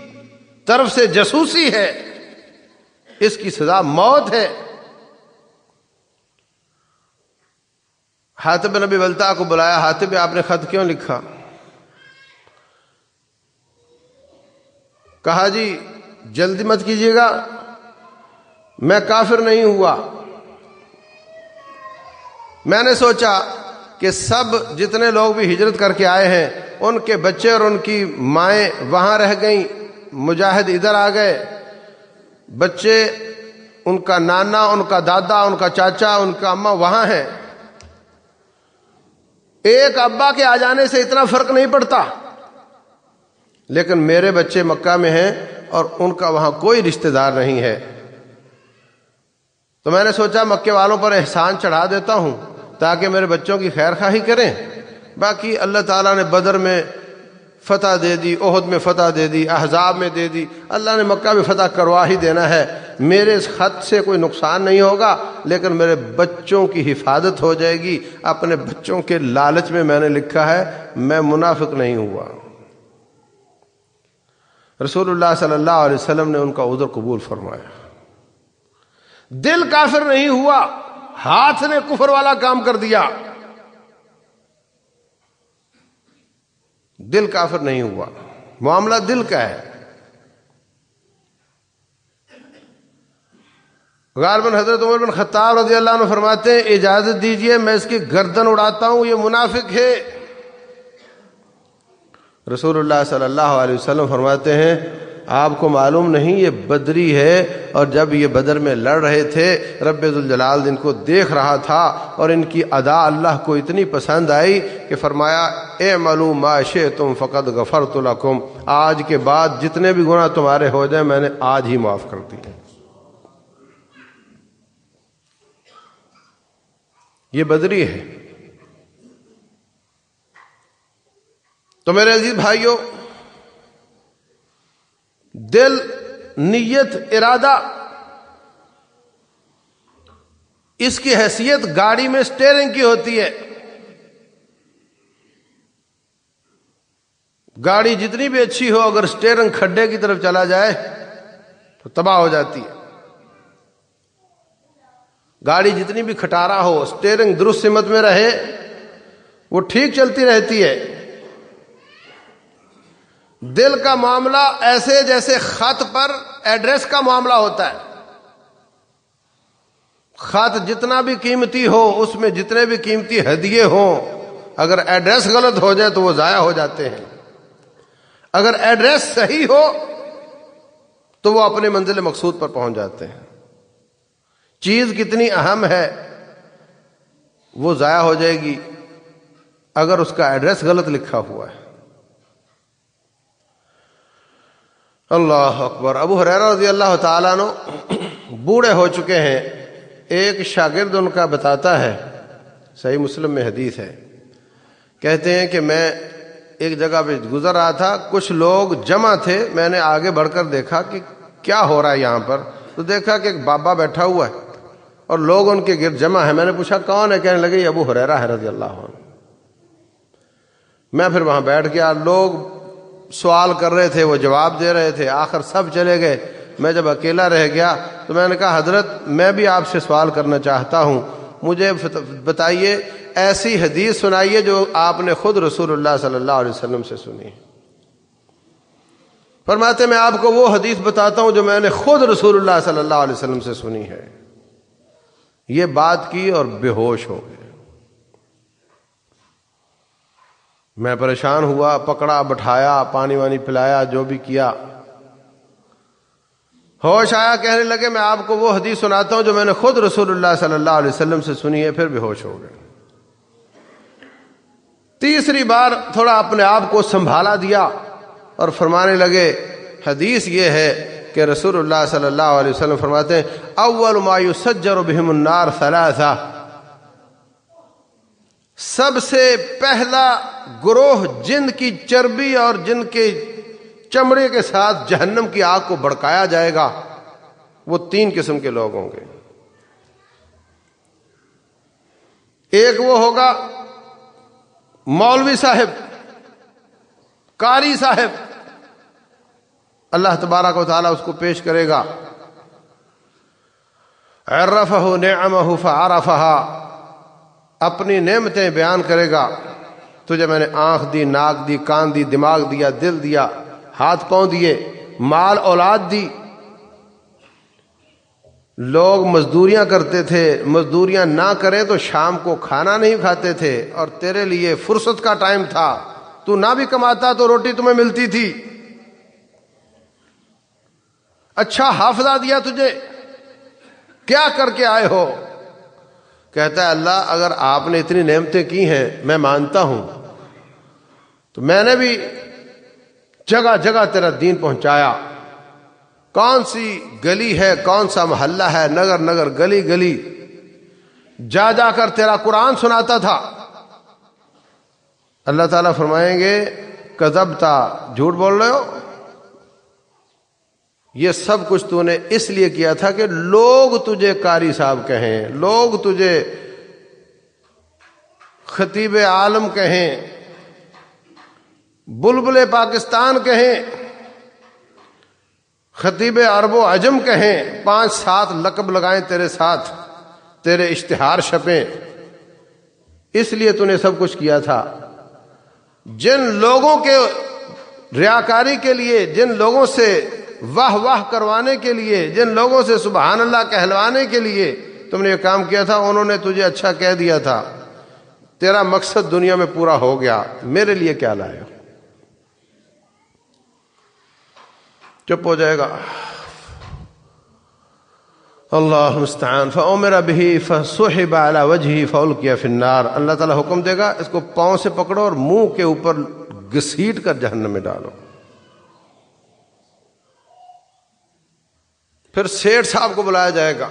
B: طرف سے جسوسی ہے۔ اس کی سزا موت ہے۔ ہاتب نبی بلتا کو بلایا ہاتب آپ نے خط کیوں لکھا؟ کہا جی جلدی مت کیجیے گا، میں کافر نہیں ہوا۔ میں نے سوچا کہ سب جتنے لوگ بھی ہجرت کر کے آئے ہیں، ان کے بچے اور ان کی مائیں وہاں رہ گئیں، مجاہد ادھر آ گئے۔ بچے، ان کا نانا، ان کا دادا، ان کا چاچا، ان کا اما وہاں ہیں۔ ایک ابا کے آ جانے سے اتنا فرق نہیں پڑتا۔ لیکن میرے بچے مکہ میں ہیں اور ان کا وہاں کوئی رشتہ دار نہیں ہے۔ تو میں نے سوچا مکے والوں پر احسان چڑھا دیتا ہوں۔ تاکہ میرے بچوں کی خیر خواہی کریں۔ باقی اللہ تعالیٰ نے بدر میں فتح دے دی عہد میں فتح دے دی، احزاب میں دے دی۔ اللہ نے مکہ میں فتح کروا ہی دینا ہے۔ میرے اس خط سے کوئی نقصان نہیں ہوگا، لیکن میرے بچوں کی حفاظت ہو جائے گی۔ اپنے بچوں کے لالچ میں میں نے لکھا ہے، میں منافق نہیں ہوا۔ رسول اللہ صلی اللہ علیہ وسلم نے ان کا عذر قبول فرمایا۔ دل کافر نہیں ہوا۔ ہاتھ نے کفر والا کام کر دیا۔ دل کافر نہیں ہوا۔ معاملہ دل کا ہے۔ غالباً حضرت عمر بن خطاب رضی اللہ عنہ فرماتے ہیں، اجازت دیجیے، میں اس کی گردن اڑاتا ہوں، یہ منافق ہے۔ رسول اللہ صلی اللہ علیہ وسلم فرماتے ہیں آپ کو معلوم نہیں، یہ بدری ہے۔ اور جب یہ بدر میں لڑ رہے تھے، رب الجلال ان کو دیکھ رہا تھا اور ان کی ادا اللہ کو اتنی پسند آئی کہ فرمایا، اے معلوم معاشے تم فقط غفر تو آج کے بعد جتنے بھی گناہ تمہارے ہو جائیں، میں نے آج ہی معاف کر دی۔ یہ بدری ہے۔ تو میرے عزیز بھائیوں دل، نیت، ارادہ۔ اس کی حیثیت گاڑی میں سٹیئرنگ کی ہوتی ہے۔ گاڑی جتنی بھی اچھی ہو، اگر سٹیئرنگ کھڈے کی طرف چلا جائے، تو تباہ ہو جاتی ہے۔ گاڑی جتنی بھی کھٹارا ہو سٹیئرنگ درست سمت میں رہے، وہ ٹھیک چلتی رہتی ہے۔ دل کا معاملہ ایسے جیسے خط پر ایڈریس کا معاملہ ہوتا ہے۔ خط جتنا بھی قیمتی ہو، اس میں جتنے بھی قیمتی ہدیے ہوں، اگر ایڈریس غلط ہو جائے تو وہ ضائع ہو جاتے ہیں۔ اگر ایڈریس صحیح ہو تو وہ اپنے منزل مقصود پر پہنچ جاتے ہیں۔ چیز کتنی اہم ہے، وہ ضائع ہو جائے گی اگر اس کا ایڈریس غلط لکھا ہوا ہے۔ اللہ اکبر۔ ابو حریر رضی اللہ تعالیٰ نو بوڑھے ہو چکے ہیں۔ ایک شاگرد ان کا بتاتا ہے، صحیح مسلم میں حدیث ہے۔ کہتے ہیں کہ میں ایک جگہ پہ گزر رہا تھا، کچھ لوگ جمع تھے، میں نے آگے بڑھ کر دیکھا کہ کیا ہو رہا ہے یہاں پر۔ تو دیکھا کہ ایک بابا بیٹھا ہوا ہے اور لوگ ان کے گرد جمع ہے میں نے پوچھا، کون ہے؟ کہنے لگے ابو حریرا ہے رضی اللہ عنہ۔ میں پھر وہاں بیٹھ گیا، لوگ سوال کر رہے تھے، وہ جواب دے رہے تھے، آخر سب چلے گئے۔ میں جب اکیلا رہ گیا تو میں نے کہا، حضرت، میں بھی آپ سے سوال کرنا چاہتا ہوں۔ مجھے بتائیے، ایسی حدیث سنائیے جو آپ نے خود رسول اللہ صلی اللہ علیہ وسلم سے سنی۔ فرماتے، میں آپ کو وہ حدیث بتاتا ہوں جو میں نے خود رسول اللہ صلی اللہ علیہ وسلم سے سنی ہے۔ یہ بات کی اور بے ہوش ہو گئے۔ میں پریشان ہوا، پکڑا، بٹھایا، پانی وانی پلایا، جو بھی کیا۔ ہوش آیا، کہنے لگے، میں آپ کو وہ حدیث سناتا ہوں جو میں نے خود رسول اللہ صلی اللہ علیہ وسلم سے سنی ہے، پھر بے ہوش ہو گئے۔ تیسری بار تھوڑا اپنے آپ کو سنبھالا دیا اور فرمانے لگے، حدیث یہ ہے کہ رسول اللہ صلی اللہ علیہ وسلم فرماتے ہیں، اول ما یسجر بہم النار ثلاثہ۔ سب سے پہلا گروہ جن کی چربی اور جن کے چمڑے کے ساتھ جہنم کی آگ کو بڑکایا جائے گا، وہ تین قسم کے لوگ ہوں گے۔ ایک وہ ہوگا مولوی صاحب کاری صاحب۔ اللہ تبارک و تعالیٰ اس کو پیش کرے گا۔ عرفہ نعمہ فعرفہا۔ اپنی نعمتیں بیان کرے گا۔ تجھے میں نے آنکھ دی، ناک دی، کان دی، دماغ دیا، دل دیا، ہاتھ پاؤں دیے، مال، اولاد دی۔ لوگ مزدوریاں کرتے تھے، مزدوریاں نہ کریں تو شام کو کھانا نہیں کھاتے تھے۔ اور تیرے لیے فرصت کا ٹائم تھا۔ تو نہ بھی کماتا تو روٹی تمہیں ملتی تھی۔ اچھا حافظہ دیا تجھے۔ کیا کر کے آئے ہو؟ کہتا ہے، اللہ، اگر آپ نے اتنی نعمتیں کی ہیں، میں مانتا ہوں۔ تو میں نے بھی جگہ جگہ تیرا دین پہنچایا۔ کون سی گلی ہے، کون سا محلہ ہے، نگر نگر گلی گلی۔ جا جا کر تیرا قرآن سناتا تھا۔ اللہ تعالیٰ فرمائیں گے کزب تھا جھوٹ بول رہے ہو؟ یہ سب کچھ تو نے اس لیے کیا تھا کہ لوگ تجھے کاری صاحب کہیں، لوگ تجھے خطیب عالم کہیں بلبل پاکستان کہیں، خطیب عرب و عجم کہیں، پانچ سات لقب لگائیں تیرے ساتھ، تیرے اشتہار چھپیں۔ اس لیے تو نے سب کچھ کیا تھا۔ جن لوگوں کے ریاکاری کے لیے، جن لوگوں سے واہ واہ کروانے کے لیے، جن لوگوں سے سبحان اللہ کہلوانے کے لیے تم نے یہ کام کیا تھا، انہوں نے تجھے اچھا کہہ دیا تھا۔ تیرا مقصد دنیا میں پورا ہو گیا۔ میرے لیے کیا لائے چپ ہو جائے گا۔ اللہ مستعان فعمر بھی فصحب على وجهه فالقي في النار۔ اللہ تعالی حکم دے گا، اس کو پاؤں سے پکڑو اور منہ کے اوپر گھسیٹ کر جہنم میں ڈالو۔ پھر سیٹ صاحب کو بلایا جائے گا۔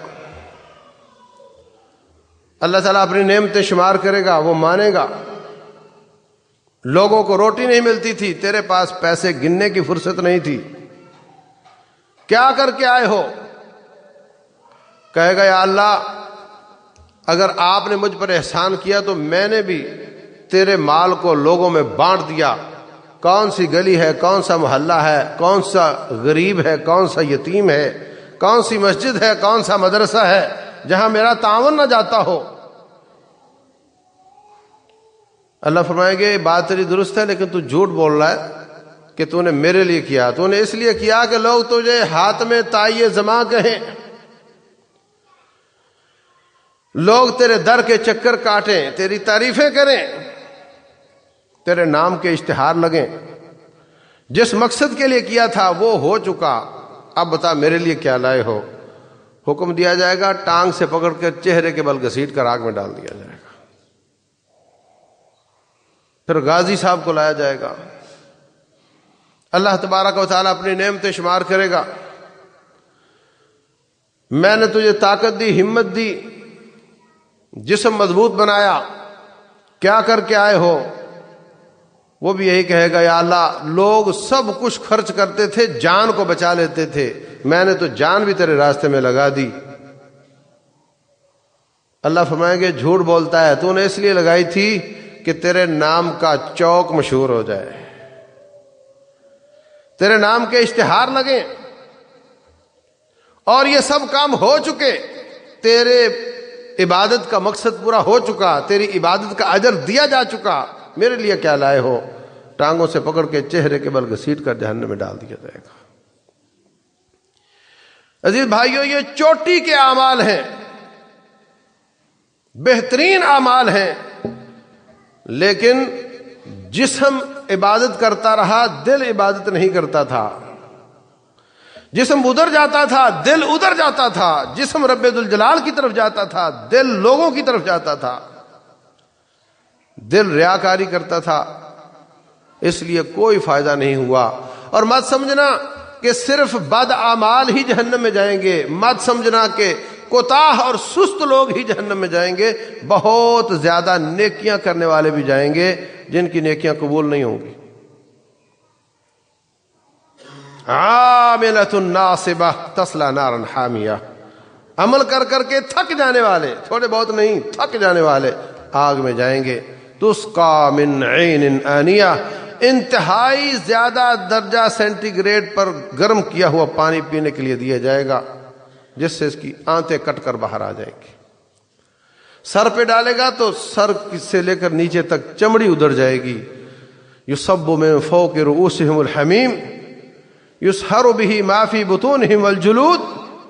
B: اللہ تعالیٰ اپنی نعمتیں شمار کرے گا، وہ مانے گا۔ لوگوں کو روٹی نہیں ملتی تھی، تیرے پاس پیسے گننے کی فرصت نہیں تھی۔ کیا کر کے آئے ہو؟ کہے گا، یا اللہ، اگر آپ نے مجھ پر احسان کیا تو میں نے بھی تیرے مال کو لوگوں میں بانٹ دیا۔ کون سی گلی ہے، کون سا محلہ ہے، کون سا غریب ہے، کون سا یتیم ہے؟ کون سی مسجد ہے، کون سا مدرسہ ہے، جہاں میرا تعاون نہ جاتا ہو۔ اللہ فرمائیں گے بات تیری درست ہے، لیکن تو جھوٹ بول رہا ہے کہ تو نے میرے لیے کیا۔ تو نے اس لیے کیا کہ لوگ تجھے ہاتھ میں تائیے زما کہیں۔ لوگ تیرے در کے چکر کاٹیں، تیری تعریفیں کریں، تیرے نام کے اشتہار لگیں۔ جس مقصد کے لیے کیا تھا، وہ ہو چکا۔ اب بتا میرے لیے کیا لائے ہو۔ حکم دیا جائے گا، ٹانگ سے پکڑ کر چہرے کے بل گسیٹ کر آگ میں ڈال دیا جائے گا۔ پھر غازی صاحب کو لایا جائے گا۔ اللہ تبارک و تعالیٰ اپنی نعمتیں شمار کرے گا۔ میں نے تجھے طاقت دی، ہمت دی، جسم مضبوط بنایا۔ کیا کر کے آئے ہو؟ وہ بھی یہی کہے گا، یا اللہ، لوگ سب کچھ خرچ کرتے تھے، جان کو بچا لیتے تھے، میں نے تو جان بھی تیرے راستے میں لگا دی۔ اللہ فرمائیں گے، جھوٹ بولتا ہے، تو نے اس لیے لگائی تھی کہ تیرے نام کا چوک مشہور ہو جائے۔ تیرے نام کے اشتہار لگیں۔ اور یہ سب کام ہو چکے۔ تیرے عبادت کا مقصد پورا ہو چکا، تیری عبادت کا اجر دیا جا چکا۔ میرے لیے کیا لائے ہو؟ ٹانگوں سے پکڑ کے چہرے کے بل گھسیٹ کر جہنم میں ڈال دیا جائے گا۔ عزیز بھائیوں یہ چوٹی کے اعمال ہیں۔ بہترین اعمال ہیں۔ لیکن جسم عبادت کرتا رہا، دل عبادت نہیں کرتا تھا۔ جسم ادھر جاتا تھا، دل ادھر جاتا تھا۔ جسم رب الجلال کی طرف جاتا تھا، دل لوگوں کی طرف جاتا تھا۔ دل ریاکاری کرتا تھا، اس لیے کوئی فائدہ نہیں ہوا۔ اور مت سمجھنا کہ صرف بد اعمال ہی جہنم میں جائیں گے، مت سمجھنا کہ کوتاہ اور سست لوگ ہی جہنم میں جائیں گے، بہت زیادہ نیکیاں کرنے والے بھی جائیں گے جن کی نیکیاں قبول نہیں ہوں گی۔ الناصبہ تسلا نارن حامیہ۔ عمل کر کر کے تھک جانے والے، تھوڑے بہت نہیں، تھک جانے والے آگ میں جائیں گے۔ تس کا من عین آنیا انتہائی زیادہ درجہ سینٹی گریڈ پر گرم کیا ہوا پانی پینے کے لیے دیا جائے گا، جس سے اس کی آنتیں کٹ کر باہر آ جائیں گی۔ سر پہ ڈالے گا تو سر سے لے کر نیچے تک چمڑی ادھر جائے گی۔ یو سب میں فو کے الحمیم یوس ہر بھی معافی بتون الجلود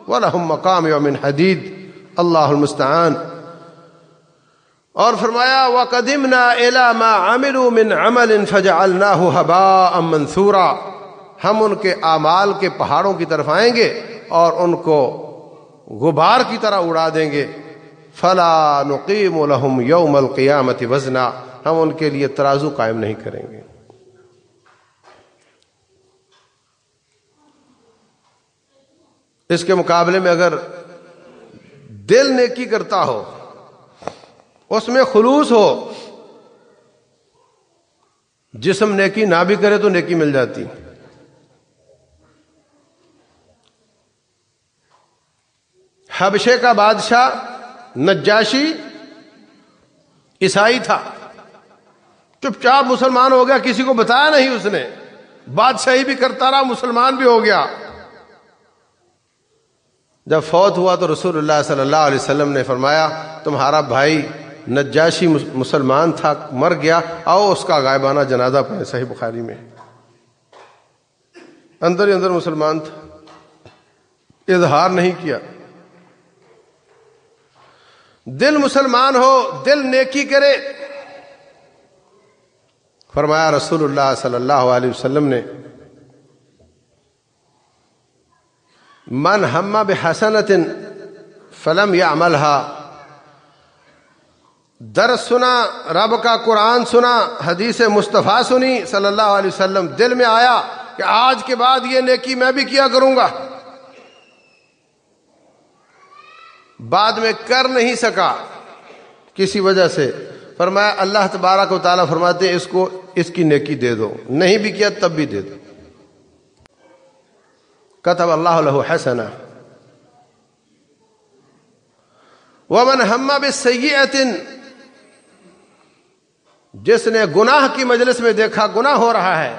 B: ولہم مقام یوم حدید۔ اللہ المستعان۔ اور فرمایا، وَقَدِمْنَا إِلَى مَا عَمِلُوا مِنْ عَمَلٍ فَجَعَلْنَاهُ هَبَاءً مَنْثُورًا۔ ہم ان کے اعمال کے پہاڑوں کی طرف آئیں گے اور ان کو غبار کی طرح اڑا دیں گے۔ فلا نقیم لهم یوم القیامت وزنا۔ ہم ان کے لیے ترازو قائم نہیں کریں گے۔ اس کے مقابلے میں اگر دل نیکی کرتا ہو اس میں خلوص ہو۔ جسم نیکی نہ بھی کرے تو نیکی مل جاتی۔ حبشے کا بادشاہ نجاشی عیسائی تھا۔ چپ چاپ مسلمان ہو گیا، کسی کو بتایا نہیں اس نے۔ بادشاہی بھی کرتا رہا، مسلمان بھی ہو گیا۔ جب فوت ہوا تو رسول اللہ صلی اللہ علیہ وسلم نے فرمایا، تمہارا بھائی نجاشی مسلمان تھا، مر گیا، آؤ اس کا غائبانہ جنازہ پڑھے صحیح بخاری میں۔ اندر ہی اندر مسلمان تھا۔ اظہار نہیں کیا۔ دل مسلمان ہو، دل نیکی کرے۔ فرمایا رسول اللہ صلی اللہ علیہ وسلم نے، من ہما بحسنت فلم یا عملہ در سنا، رب کا قرآن سنا، حدیث مصطفیٰ سنی، صلی اللہ علیہ وسلم دل میں آیا کہ آج کے بعد یہ نیکی میں بھی کیا کروں گا۔ بعد میں کر نہیں سکا کسی وجہ سے۔ فرمایا، اللہ تبارک و تعالیٰ فرماتے اس کو، اس کی نیکی دے دو۔ نہیں بھی کیا، تب بھی دے دو۔ كتب اللہ له حسنا ومن هم بالسيئه جس نے گناہ کی مجلس میں دیکھا گناہ ہو رہا ہے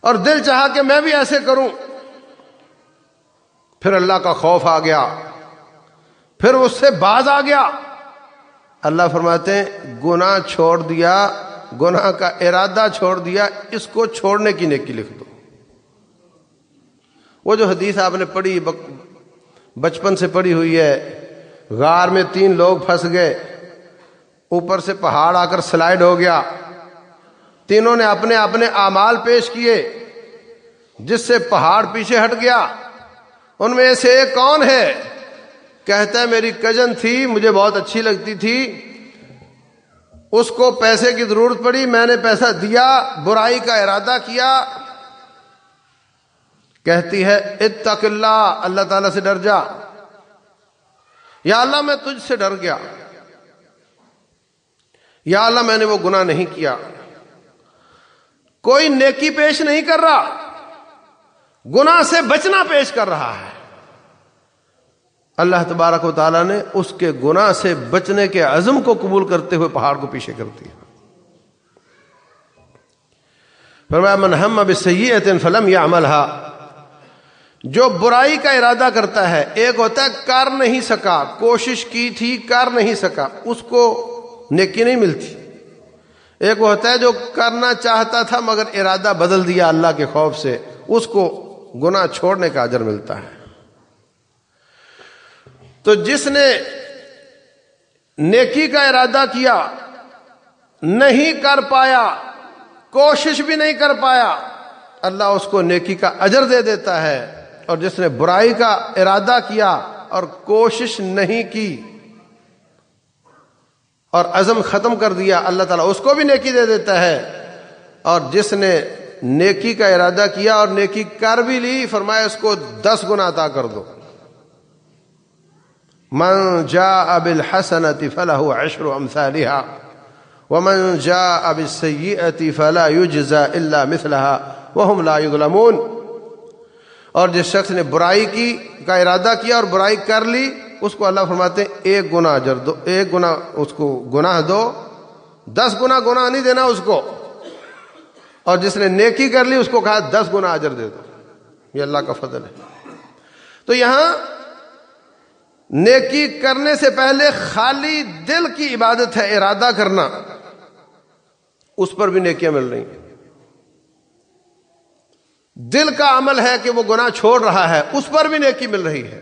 B: اور دل چاہا کہ میں بھی ایسے کروں، پھر اللہ کا خوف آ گیا، پھر اس سے باز آ گیا۔ اللہ فرماتے ہیں، گناہ چھوڑ دیا، گناہ کا ارادہ چھوڑ دیا، اس کو چھوڑنے کی نیکی لکھ دو۔ وہ جو حدیث آپ نے پڑھی بچپن سے پڑھی ہوئی ہے، غار میں تین لوگ پھنس گئے۔ اوپر سے پہاڑ آ کر سلائڈ ہو گیا۔ تینوں نے اپنے اپنے اعمال پیش کیے، جس سے پہاڑ پیچھے ہٹ گیا۔ ان میں سے ایک کون ہے؟ کہتا ہے، میری کزن تھی، مجھے بہت اچھی لگتی تھی۔ اس کو پیسے کی ضرورت پڑی، میں نے پیسہ دیا، برائی کا ارادہ کیا۔ کہتی ہے، اتق اللہ اللہ تعالی سے ڈر جا۔ یا اللہ، میں تجھ سے ڈر گیا۔ یا اللہ میں نے وہ گناہ نہیں کیا۔ کوئی نیکی پیش نہیں کر رہا، گناہ سے بچنا پیش کر رہا ہے۔ اللہ تبارک و تعالیٰ نے اس کے گناہ سے بچنے کے عزم کو قبول کرتے ہوئے پہاڑ کو پیچھے کر دیا۔ فرمایا، من ہم اب سید فلم یا عمل جو برائی کا ارادہ کرتا ہے، ایک ہوتا ہے، کر نہیں سکا، کوشش کی تھی، کر نہیں سکا، اس کو نیکی نہیں ملتی۔ ایک وہ ہوتا ہے جو کرنا چاہتا تھا مگر ارادہ بدل دیا اللہ کے خوف سے، اس کو گناہ چھوڑنے کا اجر ملتا ہے۔ تو جس نے نیکی کا ارادہ کیا، نہیں کر پایا، کوشش بھی نہیں کر پایا، اللہ اس کو نیکی کا اجر دے دیتا ہے۔ اور جس نے برائی کا ارادہ کیا اور کوشش نہیں کی اور عزم ختم کر دیا، اللہ تعالیٰ اس کو بھی نیکی دے دیتا ہے۔ اور جس نے نیکی کا ارادہ کیا اور نیکی کر بھی لی، فرمایا اس کو دس گنا عطا کر دو۔ من جا اب الحسن فلاح عشر امثالها ومن جاء بالسيئه فلا يجزى الا مثلها وهم لا يظلمون اور جس شخص نے برائی کی، کا ارادہ کیا اور برائی کر لی اس کو اللہ فرماتے ہیں، ایک گنا اجر دو، ایک گنا اس کو گناہ دو، دس گنا گناہ نہیں دینا اس کو۔ اور جس نے نیکی کر لی اس کو کہا دس گنا اجر دے دو۔ یہ اللہ کا فضل ہے۔ تو یہاں نیکی کرنے سے پہلے خالی دل کی عبادت ہے، ارادہ کرنا۔ اس پر بھی نیکیاں مل رہی ہیں۔ دل کا عمل ہے کہ وہ گناہ چھوڑ رہا ہے، اس پر بھی نیکی مل رہی ہے۔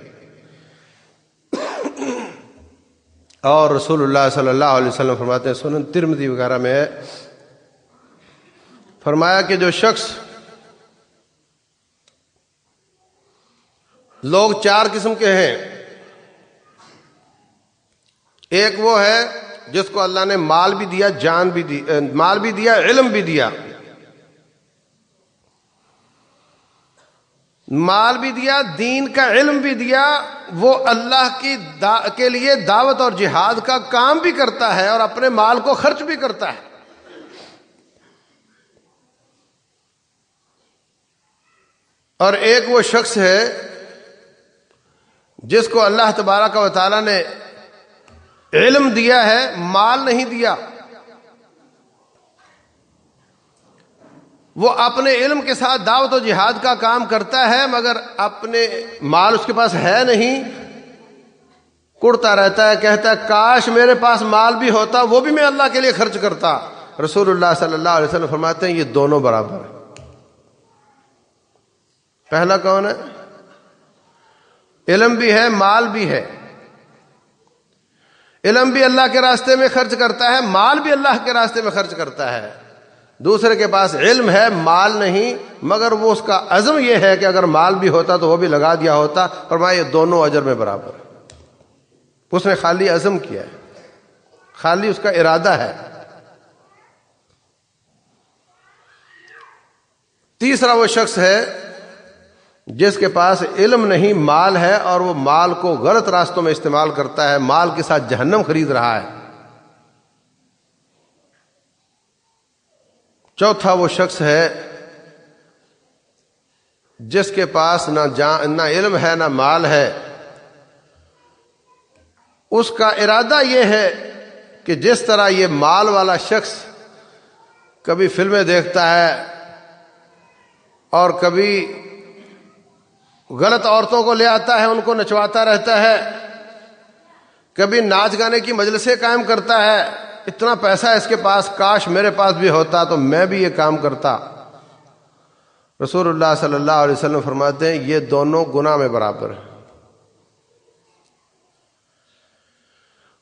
B: اور رسول اللہ صلی اللہ علیہ وسلم فرماتے ہیں، سنن ترمدی وغیرہ میں ہے۔ فرمایا کہ جو شخص لوگ چار قسم کے ہیں۔ ایک وہ ہے جس کو اللہ نے مال بھی دیا، جان بھی دی، مال بھی دیا، علم بھی دیا۔ مال بھی دیا، دین کا علم بھی دیا، وہ اللہ کی دا، کے لیے دعوت اور جہاد کا کام بھی کرتا ہے اور اپنے مال کو خرچ بھی کرتا ہے۔ اور ایک وہ شخص ہے جس کو اللہ تبارک و تعالی نے علم دیا ہے، مال نہیں دیا۔ وہ اپنے علم کے ساتھ دعوت و جہاد کا کام کرتا ہے، مگر اپنے مال اس کے پاس ہے نہیں۔ کڑتا رہتا ہے، کہتا ہے، کاش میرے پاس مال بھی ہوتا، وہ بھی میں اللہ کے لیے خرچ کرتا۔ رسول اللہ صلی اللہ علیہ وسلم فرماتے ہیں، یہ دونوں برابر ہیں۔ پہلا کون ہے؟ علم بھی ہے، مال بھی ہے۔ علم بھی اللہ کے راستے میں خرچ کرتا ہے، مال بھی اللہ کے راستے میں خرچ کرتا ہے۔ دوسرے کے پاس علم ہے، مال نہیں، مگر وہ اس کا عزم یہ ہے کہ اگر مال بھی ہوتا تو وہ بھی لگا دیا ہوتا۔ اور میں یہ دونوں اجر میں برابر اس نے خالی عزم کیا ہے۔ خالی اس کا ارادہ ہے۔ تیسرا وہ شخص ہے جس کے پاس علم نہیں، مال ہے اور وہ مال کو غلط راستوں میں استعمال کرتا ہے، مال کے ساتھ جہنم خرید رہا ہے۔ چوتھا وہ شخص ہے جس کے پاس نہ جان، نہ علم ہے، نہ مال ہے۔ اس کا ارادہ یہ ہے کہ جس طرح یہ مال والا شخص کبھی فلمیں دیکھتا ہے اور کبھی غلط عورتوں کو لے آتا ہے، ان کو نچواتا رہتا ہے، کبھی ناچ گانے کی مجلسیں قائم کرتا ہے۔ اتنا پیسہ اس کے پاس، کاش میرے پاس بھی ہوتا تو میں بھی یہ کام کرتا۔ رسول اللہ صلی اللہ علیہ وسلم فرماتے ہیں، یہ دونوں گنا میں برابر ہیں۔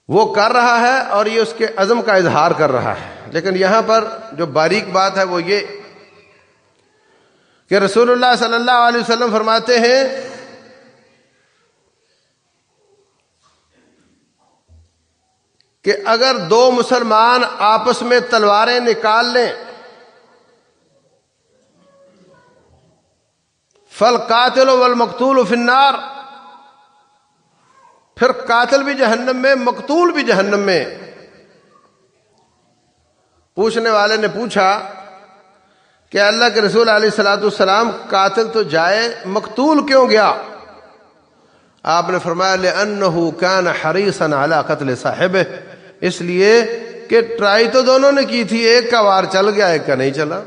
B: وہ کر رہا ہے اور یہ اس کے عزم کا اظہار کر رہا ہے۔ لیکن یہاں پر جو باریک بات ہے وہ یہ کہ رسول اللہ صلی اللہ علیہ وسلم فرماتے ہیں کہ اگر دو مسلمان آپس میں تلواریں نکال لیں فل قاتل ول مقتول فنار پھر قاتل بھی جہنم میں، مقتول بھی جہنم میں۔ پوچھنے والے نے پوچھا کہ اللہ کے رسول علیہ السلاۃ السلام قاتل تو جائے، مقتول کیوں گیا؟ آپ نے فرمایا لے ان کان حریصن علی قتل صاحب اس لیے کہ ٹرائی تو دونوں نے کی تھی، ایک کا وار چل گیا، ایک کا نہیں چلا۔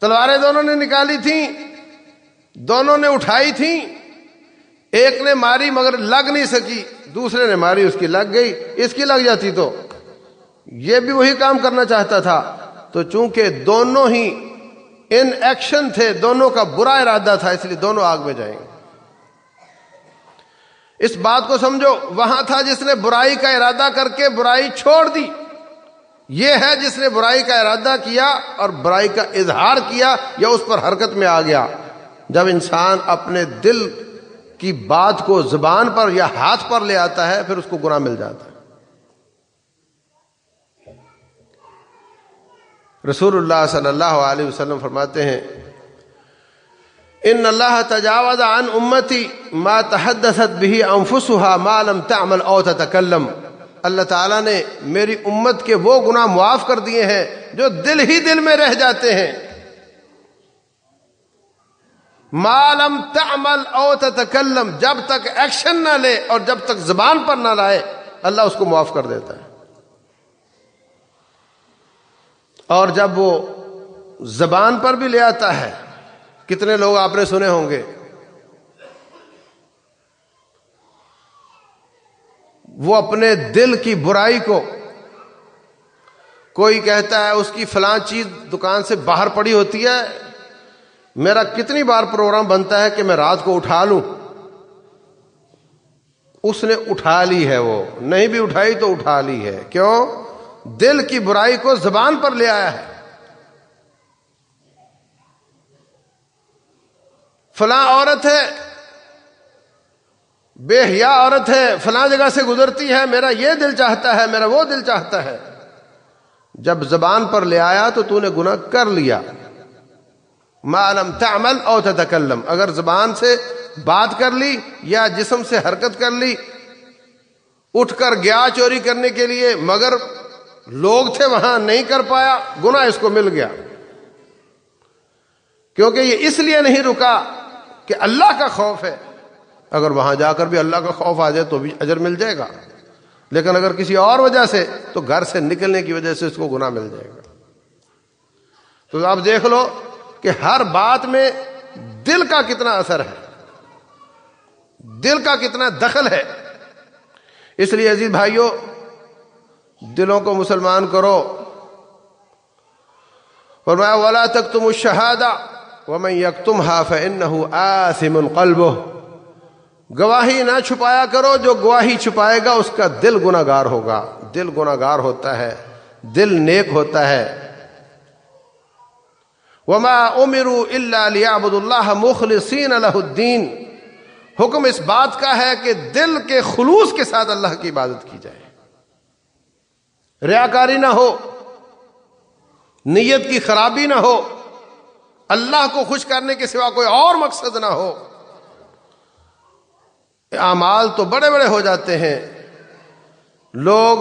B: تلواریں دونوں نے نکالی تھیں دونوں نے اٹھائی تھیں ایک نے ماری مگر لگ نہیں سکی، دوسرے نے ماری، اس کی لگ گئی۔ اس کی لگ جاتی تو یہ بھی وہی کام کرنا چاہتا تھا۔ تو چونکہ دونوں ہی ان ایکشن تھے، دونوں کا برا ارادہ تھا، اس لیے دونوں آگ میں جائیں گے۔ اس بات کو سمجھو، وہاں تھا جس نے برائی کا ارادہ کر کے برائی چھوڑ دی۔ یہ ہے جس نے برائی کا ارادہ کیا اور برائی کا اظہار کیا یا اس پر حرکت میں آ گیا۔ جب انسان اپنے دل کی بات کو زبان پر یا ہاتھ پر لے آتا ہے، پھر اس کو گناہ مل جاتا ہے۔ رسول اللہ صلی اللہ علیہ وسلم فرماتے ہیں ان اللہ تجاوز عن امتی ما تحدثت به انفسها ما لم تعمل او تتکلم اللہ تعالیٰ نے میری امت کے وہ گناہ معاف کر دیے ہیں جو دل ہی دل میں رہ جاتے ہیں۔ ما لم تعمل او تتکلم جب تک ایکشن نہ لے اور جب تک زبان پر نہ لائے، اللہ اس کو معاف کر دیتا ہے۔ اور جب وہ زبان پر بھی لے آتا ہے کتنے لوگ آپ نے سنے ہوں گے؟ وہ اپنے دل کی برائی کو، کوئی کہتا ہے اس کی فلاں چیز دکان سے باہر پڑی ہوتی ہے، میرا کتنی بار پروگرام بنتا ہے کہ میں رات کو اٹھا لوں۔ اس نے اٹھا لی ہے وہ، نہیں بھی اٹھائی تو اٹھا لی ہے۔ کیوں؟ دل کی برائی کو زبان پر لے آیا ہے۔ فلاں عورت ہے، بے حیا عورت ہے، فلاں جگہ سے گزرتی ہے، میرا یہ دل چاہتا ہے، میرا وہ دل چاہتا ہے۔ جب زبان پر لے آیا تو تو نے گناہ کر لیا۔ معلوم تعمل او تتکلم۔ اگر زبان سے بات کر لی یا جسم سے حرکت کر لی، اٹھ کر گیا چوری کرنے کے لیے، مگر لوگ تھے وہاں، نہیں کر پایا گنا اس کو مل گیا۔ کیونکہ یہ اس لیے نہیں رکا کہ اللہ کا خوف ہے۔ اگر وہاں جا کر بھی اللہ کا خوف آ جائے تو بھی اجر مل جائے گا۔ لیکن اگر کسی اور وجہ سے تو گھر سے نکلنے کی وجہ سے اس کو گنا مل جائے گا۔ تو آپ دیکھ لو کہ ہر بات میں دل کا کتنا اثر ہے۔ دل کا کتنا دخل ہے۔ اس لیے عزیز بھائیوں دلوں کو مسلمان کرو۔ فرمایا، ولا تک تم شہادہ وہ میں یک تم ہاف گواہی نہ چھپایا کرو، جو گواہی چھپائے گا اس کا دل گناگار ہوگا۔ دل گناگار ہوتا ہے، دل نیک ہوتا ہے۔ وما امرو اللہ لیعبد اللہ مخلصین الہ الدین۔ حکم اس بات کا ہے کہ دل کے خلوص کے ساتھ اللہ کی عبادت کی جائے۔ ریاکاری نہ ہو، نیت کی خرابی نہ ہو۔ اللہ کو خوش کرنے کے سوا کوئی اور مقصد نہ ہو۔ اعمال تو بڑے بڑے ہو جاتے ہیں۔ لوگ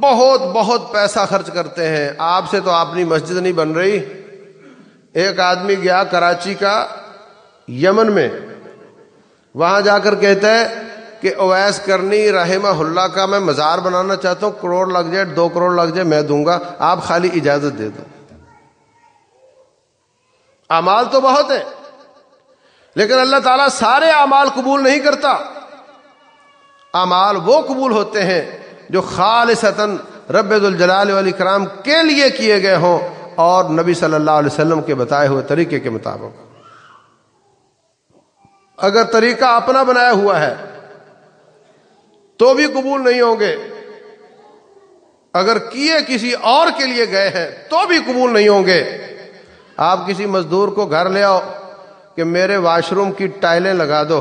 B: بہت بہت پیسہ خرچ کرتے ہیں۔ آپ سے تو اپنی مسجد نہیں بن رہی۔ ایک آدمی گیا کراچی کا یمن میں۔ وہاں جا کر کہتا ہے کہ اویس کرنی رحمہ اللہ کا میں مزار بنانا چاہتا ہوں۔ کروڑ لگ جائے، دو کروڑ لگ جائے، میں دوں گا۔ آپ خالی اجازت دے دو۔ امال تو بہت ہے لیکن اللہ تعالیٰ سارے اعمال قبول نہیں کرتا۔ امال وہ قبول ہوتے ہیں جو خالصتاً رب الجلال علی کرام کے لیے کیے گئے ہوں اور نبی صلی اللہ علیہ وسلم کے بتائے ہوئے طریقے کے مطابق۔ اگر طریقہ اپنا بنایا ہوا ہے، تو بھی قبول نہیں ہوں گے۔ اگر کیے کسی اور کے لیے گئے ہیں، تو بھی قبول نہیں ہوں گے۔ آپ کسی مزدور کو گھر لے آؤ کہ میرے واش روم کی ٹائلیں لگا دو۔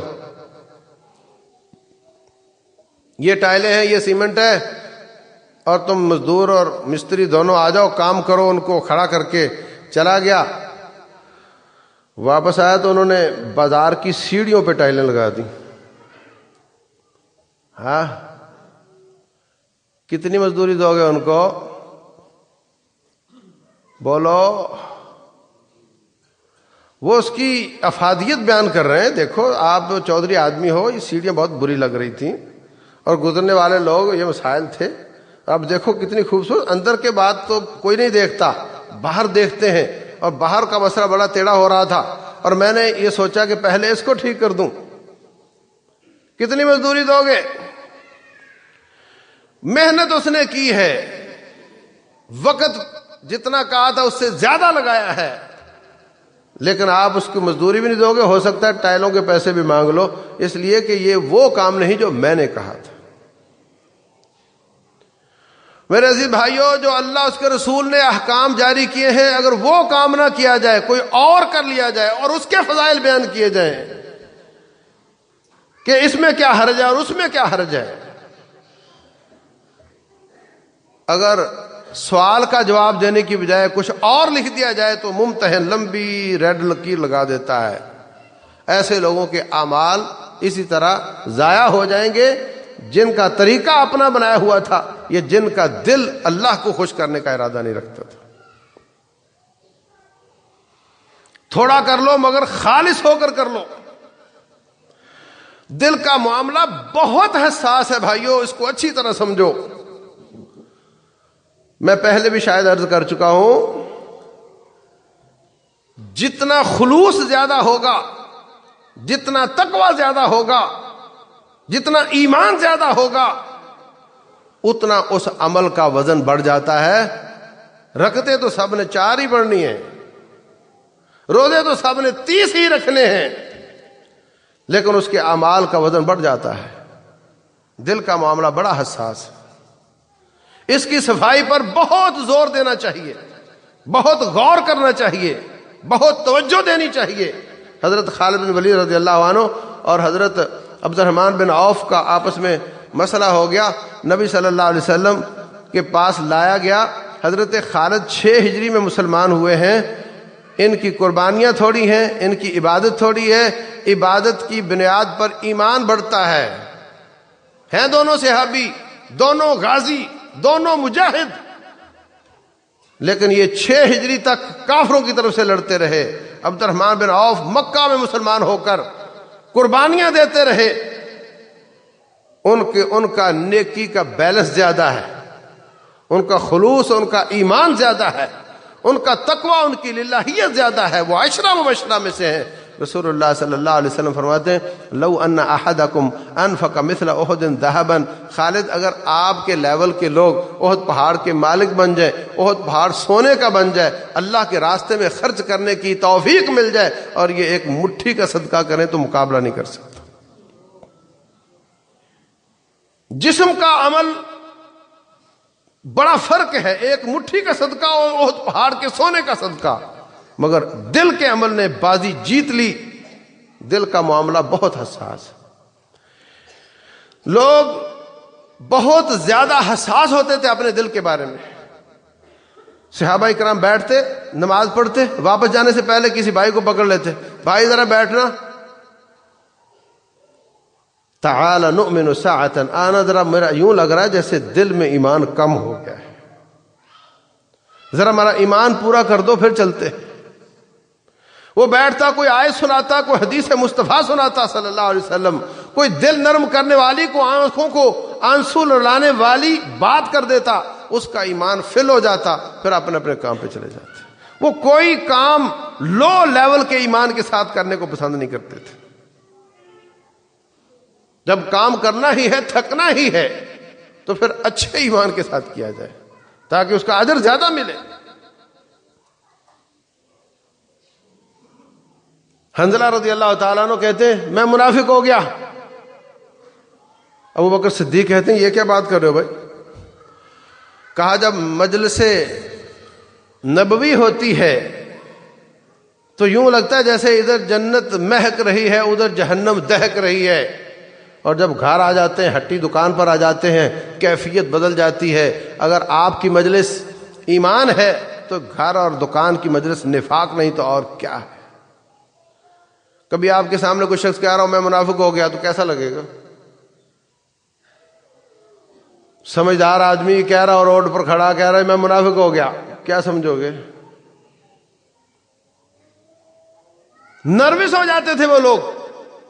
B: یہ ٹائلیں ہیں، یہ سیمنٹ ہے۔ اور تم مزدور اور مستری دونوں آ جاؤ، کام کرو۔ ان کو کھڑا کر کے چلا گیا۔ واپس آیا تو انہوں نے بازار کی سیڑھیوں پہ ٹائلیں لگا دی ہاں؟ کتنی مزدوری دو گے ان کو؟ بولو وہ اس کی افادیت بیان کر رہے ہیں۔ دیکھو، آپ چودھری آدمی ہو، یہ سیڑھیاں بہت بری لگ رہی تھیں اور گزرنے والے لوگ یہ مسائل تھے۔ اب دیکھو کتنی خوبصورت، اندر کے بعد تو کوئی نہیں دیکھتا، باہر دیکھتے ہیں اور باہر کا مسئلہ بڑا ٹیڑھا ہو رہا تھا۔ اور میں نے یہ سوچا کہ پہلے اس کو ٹھیک کر دوں۔ کتنی مزدوری دو گے؟ محنت اس نے کی ہے۔ وقت جتنا کہا تھا، اس سے زیادہ لگایا ہے۔ لیکن آپ اس کی مزدوری بھی نہیں دو گے، ہو سکتا ہے ٹائلوں کے پیسے بھی مانگ لو۔ اس لیے کہ یہ وہ کام نہیں جو میں نے کہا تھا۔ میرے عزیز بھائیوں جو اللہ اس کے رسول نے احکام جاری کیے ہیں، اگر وہ کام نہ کیا جائے، کوئی اور کر لیا جائے اور اس کے فضائل بیان کیے جائیں، کہ اس میں کیا حرج ہے اور اس میں کیا حرج ہے۔ اگر سوال کا جواب دینے کی بجائے کچھ اور لکھ دیا جائے تو ممتحن لمبی ریڈ لکیر لگا دیتا ہے۔ ایسے لوگوں کے اعمال اسی طرح ضائع ہو جائیں گے۔ جن کا طریقہ اپنا بنایا ہوا تھا، یہ جن کا دل اللہ کو خوش کرنے کا ارادہ نہیں رکھتا تھا۔ تھوڑا کر لو مگر خالص ہو کر کر لو۔ دل کا معاملہ بہت حساس ہے بھائیوں اس کو اچھی طرح سمجھو۔ میں پہلے بھی شاید عرض کر چکا ہوں، جتنا خلوص زیادہ ہوگا، جتنا تقوی زیادہ ہوگا، جتنا ایمان زیادہ ہوگا، اتنا اس عمل کا وزن بڑھ جاتا ہے۔ رکھتے تو سب نے چار ہی بڑھنی ہے روزے تو سب نے تیس ہی رکھنے ہیں، لیکن اس کے امال کا وزن بڑھ جاتا ہے۔ دل کا معاملہ بڑا حساس ہے۔ اس کی صفائی پر بہت زور دینا چاہیے، بہت غور کرنا چاہیے، بہت توجہ دینی چاہیے۔ حضرت خالد بن ولی رضی اللہ عنہ اور حضرت عبد الرحمان بن عوف کا آپس میں مسئلہ ہو گیا۔ نبی صلی اللہ علیہ وسلم کے پاس لایا گیا۔ حضرت خالد چھ ہجری میں مسلمان ہوئے ہیں۔ ان کی قربانیاں تھوڑی ہیں، ان کی عبادت تھوڑی ہے۔ عبادت کی بنیاد پر ایمان بڑھتا ہے۔ ہیں دونوں صحابی، دونوں غازی۔ دونوں مجاہد۔ لیکن یہ چھ ہجری تک کافروں کی طرف سے لڑتے رہے۔ عبد الرحمان بن عوف مکہ میں مسلمان ہو کر قربانیاں دیتے رہے۔ ان کے، ان کا نیکی کا بیلنس زیادہ ہے۔ ان کا خلوص، ان کا ایمان زیادہ ہے۔ ان کا تقوی، ان کی للہیت زیادہ ہے۔ وہ عشرہ مبشرہ میں سے ہیں۔ رسول اللہ صلی اللہ علیہ وسلم فرماتے ہیں، لو ان احدکم انفق مثل احد ذهبا، خالد، اگر آپ کے لیول کے لوگ احد پہاڑ کے مالک بن جائے احد پہاڑ سونے کا بن جائے اللہ کے راستے میں خرچ کرنے کی توفیق مل جائے، اور یہ ایک مٹھی کا صدقہ کریں تو مقابلہ نہیں کر سکتا جسم کا عمل بڑا فرق ہے، ایک مٹھی کا صدقہ اور احد پہاڑ کے سونے کا صدقہ۔ مگر دل کے عمل نے بازی جیت لی۔ دل کا معاملہ بہت حساس لوگ بہت زیادہ حساس ہوتے تھے اپنے دل کے بارے میں۔ صحابہ کرام بیٹھتے، نماز پڑھتے، واپس جانے سے پہلے کسی بھائی کو پکڑ لیتے۔ بھائی ذرا بیٹھنا۔ تعال نؤمن ساعتا۔ آنا ذرا میرا یوں لگ رہا ہے جیسے دل میں ایمان کم ہو گیا ہے۔ ذرا میرا ایمان پورا کر دو، پھر چلتے۔ ہیں وہ بیٹھتا، کوئی آئے سناتا، کوئی حدیث مصطفیٰ سناتا صلی اللہ علیہ وسلم، کوئی دل نرم کرنے والی کو آنکھوں کو آنسو لڑانے والی بات کر دیتا، اس کا ایمان فل ہو جاتا، پھر اپنے اپنے کام پہ چلے جاتے۔ وہ کوئی کام لو لیول کے ایمان کے ساتھ کرنے کو پسند نہیں کرتے تھے۔ جب کام کرنا ہی ہے، تھکنا ہی ہے، تو پھر اچھے ایمان کے ساتھ کیا جائے، تاکہ اس کا اجر زیادہ ملے۔ حنزلہ رضی اللہ تعالیٰ نے کہتے ہیں، میں منافق ہو گیا۔ ابو بکر صدیق کہتے ہیں، یہ کیا بات کر رہے ہو بھائی؟ کہا، جب مجلس نبوی ہوتی ہے تو یوں لگتا ہے جیسے ادھر جنت مہک رہی ہے، ادھر جہنم دہک رہی ہے۔ اور جب گھر آ جاتے ہیں، ہٹی دکان پر آ جاتے ہیں، کیفیت بدل جاتی ہے۔ اگر آپ کی مجلس ایمان ہے تو گھر اور دکان کی مجلس نفاق نہیں تو اور کیا ہے؟ کبھی آپ کے سامنے کوئی شخص کہہ رہا ہوں میں منافق ہو گیا تو کیسا لگے گا؟ سمجھدار آدمی کہہ رہا اور روڈ پر کھڑا کہہ رہا ہے میں منافق ہو گیا، کیا سمجھو گے؟ نروس ہو جاتے تھے وہ لوگ،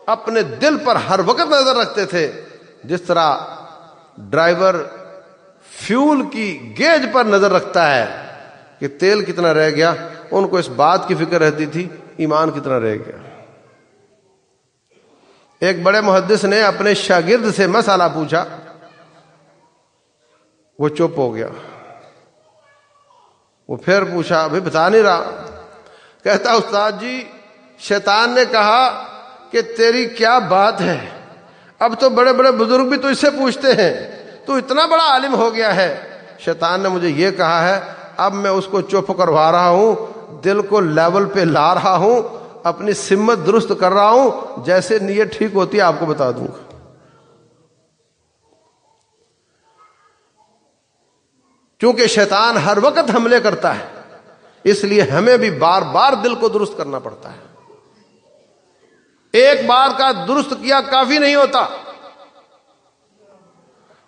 B: اپنے دل پر ہر وقت نظر رکھتے تھے، جس طرح ڈرائیور فیول کی گیج پر نظر رکھتا ہے کہ تیل کتنا رہ گیا، ان کو اس بات کی فکر رہتی تھی، ایمان کتنا رہ گیا۔ ایک بڑے محدث نے اپنے شاگرد سے مسئلہ پوچھا، وہ چپ ہو گیا۔ وہ پھر پوچھا، ابھی بتا نہیں رہا۔ کہتا، استاد جی شیطان نے کہا کہ تیری کیا بات ہے؟ اب تو بڑے بڑے بزرگ بھی تو اس سے پوچھتے ہیں۔ تو اتنا بڑا عالم ہو گیا ہے۔ شیطان نے مجھے یہ کہا ہے، اب میں اس کو چپ کروا رہا ہوں، دل کو لیول پہ لا رہا ہوں اپنی سمت درست کر رہا ہوں، جیسے نیت ٹھیک ہوتی ہے، آپ کو بتا دوں گا۔ کیونکہ شیطان ہر وقت حملے کرتا ہے، اس لیے ہمیں بھی بار بار دل کو درست کرنا پڑتا ہے۔ ایک بار کا درست کیا کافی نہیں ہوتا۔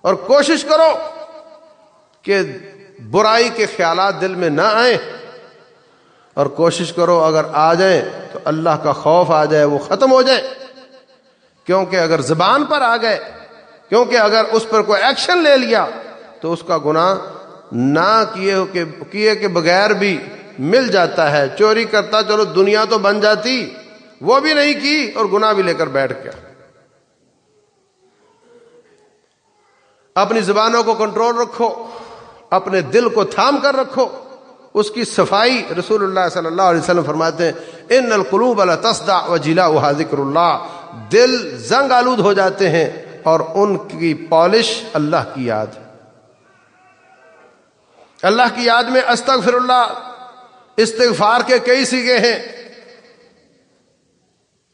B: اور کوشش کرو کہ برائی کے خیالات دل میں نہ آئیں۔ اور کوشش کرو اگر آ جائیں تو اللہ کا خوف آ جائے، وہ ختم ہو جائے۔ کیونکہ اگر زبان پر آ گئے، کیونکہ اگر اس پر کوئی ایکشن لے لیا، تو اس کا گناہ نہ کیے کیے کے بغیر بھی مل جاتا ہے۔ چوری کرتا، چلو دنیا تو بن جاتی، وہ بھی نہیں کی اور گناہ بھی لے کر بیٹھ گیا۔ اپنی زبانوں کو کنٹرول رکھو، اپنے دل کو تھام کر رکھو۔ اس کی صفائی رسول اللہ صلی اللہ علیہ وسلم فرماتے ہیں، ان القلوب اللہ تصدا و جلا ذکر اللہ۔ دل زنگ آلود ہو جاتے ہیں اور ان کی پالش اللہ کی یاد۔ اللہ کی یاد میں استغفر اللہ استغفار کے کئی سیگے ہیں۔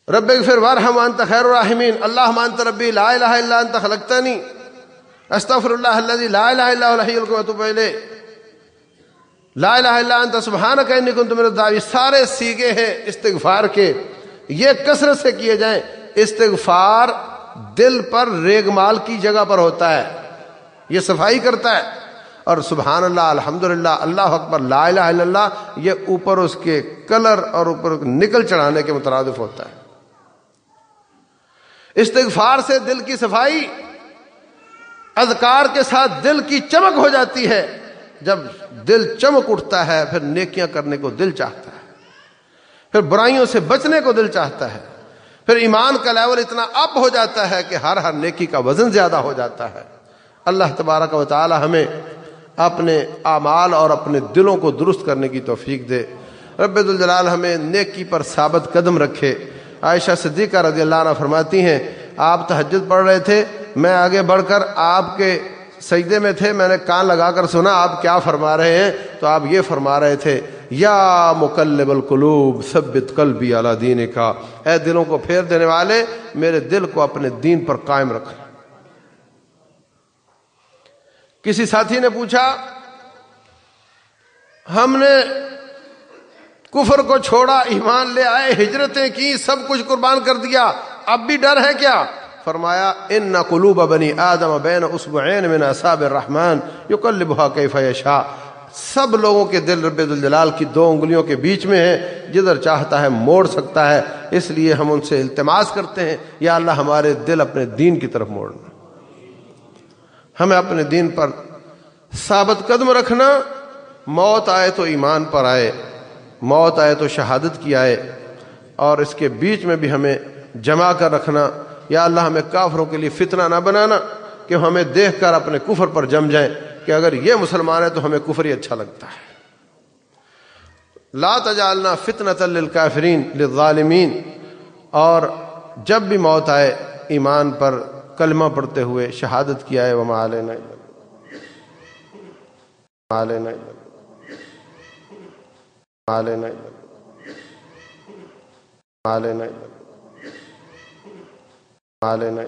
B: رب اغفر وارحم انت خیر الرحمین اللہ مانت ربی، لا الہ الا انت خلقتنی۔ استغفر اللہ الذي لا الہ الا هو الحي القيوم لا الہ الا انت سبحانک انی کنت من الظالمین سارے سیگے ہیں استغفار کے. یہ کثرت سے کیے جائیں. استغفار دل پر ریگ مال کی جگہ پر ہوتا ہے. یہ صفائی کرتا ہے. اور سبحان اللہ الحمد للہ اللہ اکبر، لا الہ الا اللہ، یہ اوپر اس کے کلر اور اوپر نکل چڑھانے کے مترادف ہوتا ہے. استغفار سے دل کی صفائی، اذکار کے ساتھ دل کی چمک ہو جاتی ہے. جب دل چمک اٹھتا ہے، پھر نیکیاں کرنے کو دل چاہتا ہے۔ پھر برائیوں سے بچنے کو دل چاہتا ہے۔ پھر ایمان کا لیول اتنا اپ ہو جاتا ہے کہ ہر ہر نیکی کا وزن زیادہ ہو جاتا ہے۔ اللہ تبارک و تعالی ہمیں اپنے اعمال اور اپنے دلوں کو درست کرنے کی توفیق دے۔ رب الجلال ہمیں نیکی پر ثابت قدم رکھے۔ عائشہ صدیقہ رضی اللہ عنہ فرماتی ہیں، آپ تحجد پڑھ رہے تھے، میں آگے بڑھ کر آپ کے سجدے میں تھے، میں نے کان لگا کر سنا، آپ کیا فرما رہے ہیں؟ تو آپ یہ فرما رہے تھے، یا مکلب القلوب، ثبت قلبی اعلیٰ دین کا اے دلوں کو پھیر دینے والے، میرے دل کو اپنے دین پر قائم رکھ۔ کسی ساتھی نے پوچھا، ہم نے کفر کو چھوڑا، ایمان لے آئے، ہجرتیں کی سب کچھ قربان کر دیا، اب بھی ڈر ہے کیا؟ فرمایا ان نہ قلوب بنی آدم بین اسبعین من اصاب الرحمن یقلبها کیف یشاء سب لوگوں کے دل رب الجلال کی دو انگلیوں کے بیچ میں ہے، جدھر چاہتا ہے موڑ سکتا ہے، اس لیے ہم ان سے التماس کرتے ہیں، یا اللہ ہمارے دل اپنے دین کی طرف موڑنا۔ ہمیں اپنے دین پر ثابت قدم رکھنا، موت آئے تو ایمان پر آئے، موت آئے تو شہادت کی آئے، اور اس کے بیچ میں بھی ہمیں جمع کر رکھنا۔ یا اللہ ہمیں کافروں کے لیے فتنہ نہ بنانا کہ ہمیں دیکھ کر اپنے کفر پر جم جائیں کہ اگر یہ مسلمان ہے تو ہمیں کفر ہی اچھا لگتا ہے۔ لا تجعلنا فتنة للکافرین للظالمین۔ اور جب بھی موت آئے، ایمان پر کلمہ پڑھتے ہوئے شہادت کیا ہے، وما علینا علینا علینا علینا علینا